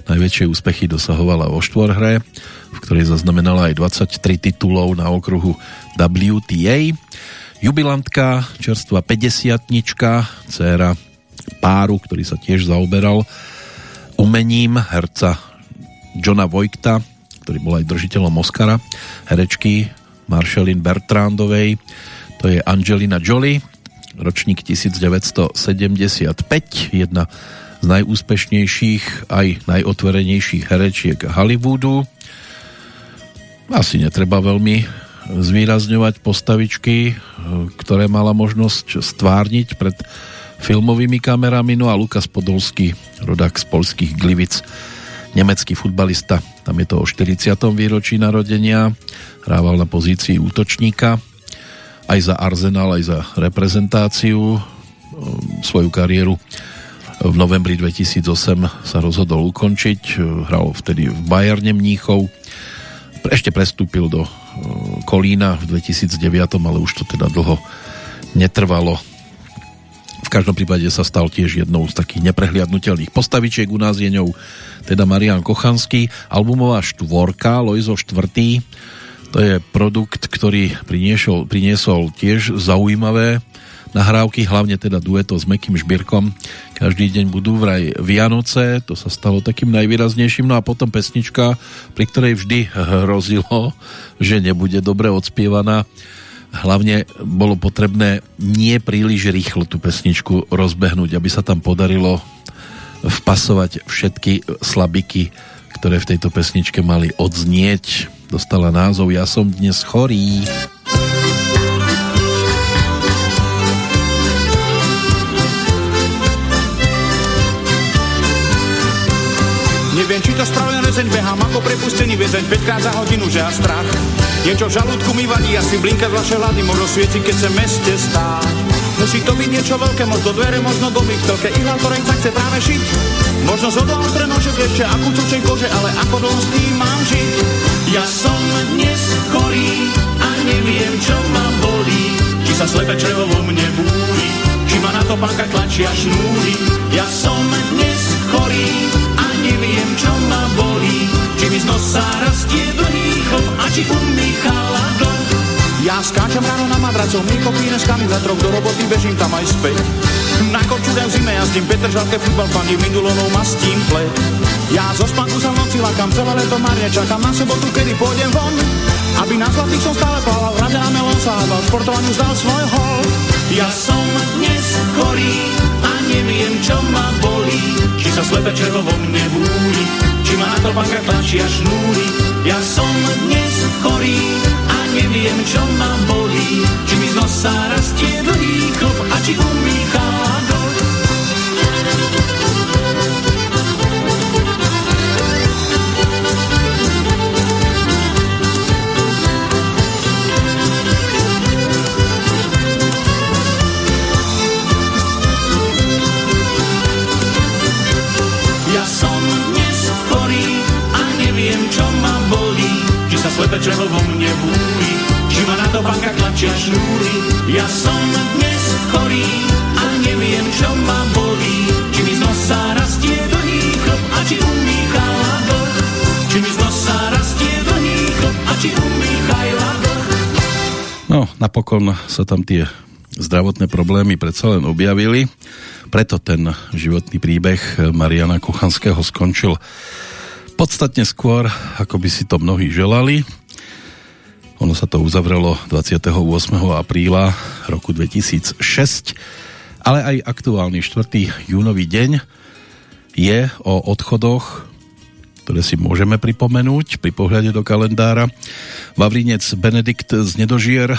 Najväčšie úspechy dosahovala vo štvorhre, v ktorej zaznamenala aj 23 titulov na okruhu WTA. Jubilantka, čerstvá 50 dcéra páru, ktorý sa tiež zaoberal umením herca Johna Vojkta, ktorý bol aj držiteľom Oscara, herečky Maršelin Bertrandovej, to je Angelina Jolie, ročník 1975, jedna z najúspešnejších aj najotvorenejších herečiek Hollywoodu. Asi netreba veľmi zvýrazňovať postavičky, ktoré mala možnosť stvárniť pred filmovými kamerami, no a Lukas Podolský, rodák z polských Glivic, nemecký futbalista, tam je to o 40. výročí narodenia, hrával na pozícii útočníka, aj za Arsenal, aj za reprezentáciu, svoju kariéru v novembri 2008 sa rozhodol ukončiť, hral vtedy v Bayerne Mníchov, ešte prestúpil do Kolína v 2009, ale už to teda dlho netrvalo. Každom prípade sa stal tiež jednou z takých neprehliadnutelných postavičiek. U nás je ňou teda Marian Kochanský. Albumová štvorka, Lojzo štvrtý, to je produkt, ktorý priniesol, priniesol tiež zaujímavé nahrávky, hlavne teda dueto s Mekým Žbírkom. Každý deň budú vraj Vianoce, to sa stalo takým najvýraznejším, no a potom pesnička, pri ktorej vždy hrozilo, že nebude dobre odspievaná. Hlavne bolo potrebné nie príliš rýchlo tú pesničku rozbehnúť, aby sa tam podarilo vpasovať všetky slabiky, ktoré v tejto pesničke mali odznieť. Dostala názov Ja som dnes chorý. Neviem, či to správne rezeň, behám ako prepustený väzeň 5 krát za hodinu, že a strach. Je čo v žalúdku mi vadí, asi blinka z vašej hľady, možno svieti, keď sa meste stáť. Musí to byť niečo veľké, možno dvere, možno v telke ihla, ktoré sa chce práve šiť. Možno z odlám pre nože ešte akú cučej kože, ale ako dlho s tým mám žiť. Ja som dnes chorý a neviem, čo ma bolí. Či sa slepe črevo vo mne búri, či ma na to panka tlačia šnúry. Ja som dnes chorý neviem, čo ma bolí. Či mi z nosa rastie dlhý chlop a či umýchala dlh. Ja skáčam ráno na madracov, Miko píneskami za troch do roboty, bežím tam aj späť. Na korčuľa v zime jazdím, Petr Žalke futbal fandí, Mindulonou mastím ple. Ja zo spánku sa v noci lakám, celé leto marne čakám na sobotu, kedy pôjdem von. Aby na zlatých som stále plával, rade a melon sa hádal, športovaniu zdal svoj hol. Ja som dnes chorý a neviem, čo ma bolí. Či sa slepe červo vo mne búri, či ma na to banka tlačia šnúry. Ja som dnes chorý a neviem, čo ma bolí. Či mi z nosa rastie dlhý chlop a či umýchá čelo vo mne búri, či ma na to banka tlačia šnúry. Ja som dnes chorý a neviem, čo ma bolí, či mi z nosa rastie dlhý chlop a či umýchala dlh. Či mi z nosa rastie dlhý chlop a či umýchala dlh. No, napokon sa tam tie zdravotné problémy predsa len objavili, preto ten životný príbeh Mariana Kochanského skončil podstatne skôr, ako by si to mnohí želali. Ono sa to uzavrelo 28. apríla roku 2006, ale aj aktuálny 4. júnový deň je o odchodoch, ktoré si môžeme pripomenúť pri pohľade do kalendára. Vavrinec Benedikt z Nedožier,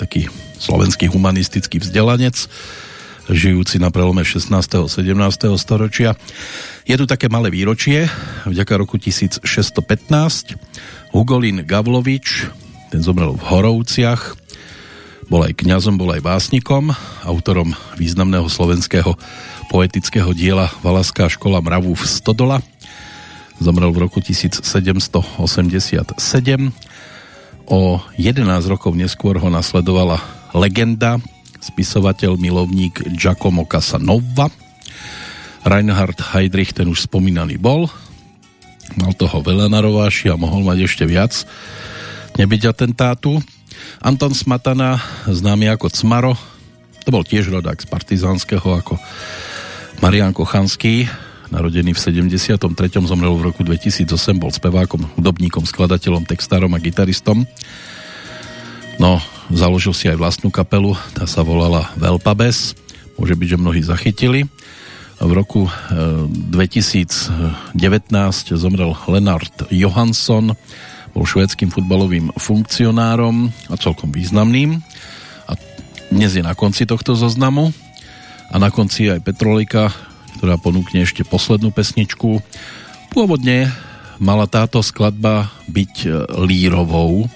taký slovenský humanistický vzdelanec, žijúci na prelome 16. a 17. storočia. Je tu také malé výročie, vďaka roku 1615. Hugolín Gavlovič, ten zomrel v Horovciach, bol aj kňazom, bol aj básnikom, autorom významného slovenského poetického diela Valaská škola mravu v Stodola. Zomrel v roku 1787. O 11 rokov neskôr ho nasledovala legenda, spisovateľ, milovník Giacomo Casanova, Reinhard Heydrich, ten už spomínaný bol. Mal toho veľa na a mohol mať ešte viac nebyť atentátu. Anton Smatana, známy ako Cmaro, to bol tiež rodák z Partizánskeho ako Marian Kochanský, narodený v 73. zomrel v roku 2008, bol spevákom, hudobníkom, skladateľom, textárom a gitaristom. No, založil si aj vlastnú kapelu, tá sa volala Velpabes, môže byť, že mnohí zachytili. V roku 2019 eh, zomrel Lenard Johansson, bol švédským futbalovým funkcionárom a celkom významným. A dnes je na konci tohto zoznamu. a na konci aj Petrolika, ktorá ponúkne ešte poslednú pesničku. Pôvodne mala táto skladba byť e, lírovou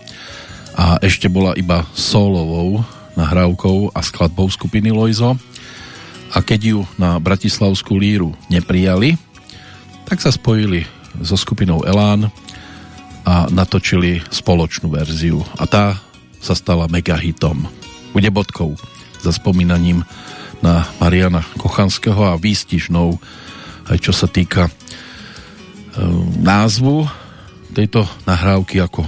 a ešte bola iba solovou nahrávkou a skladbou skupiny Loizo a keď ju na Bratislavskú líru neprijali, tak sa spojili so skupinou Elán a natočili spoločnú verziu a tá sa stala megahitom. Bude bodkou za spomínaním na Mariana Kochanského a výstižnou aj čo sa týka e, názvu tejto nahrávky ako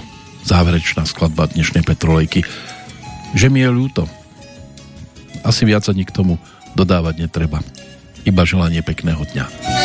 záverečná skladba dnešnej Petrolejky. Že mi je ľúto. Asi viac ani k tomu dodávať netreba. Iba želanie pekného dňa.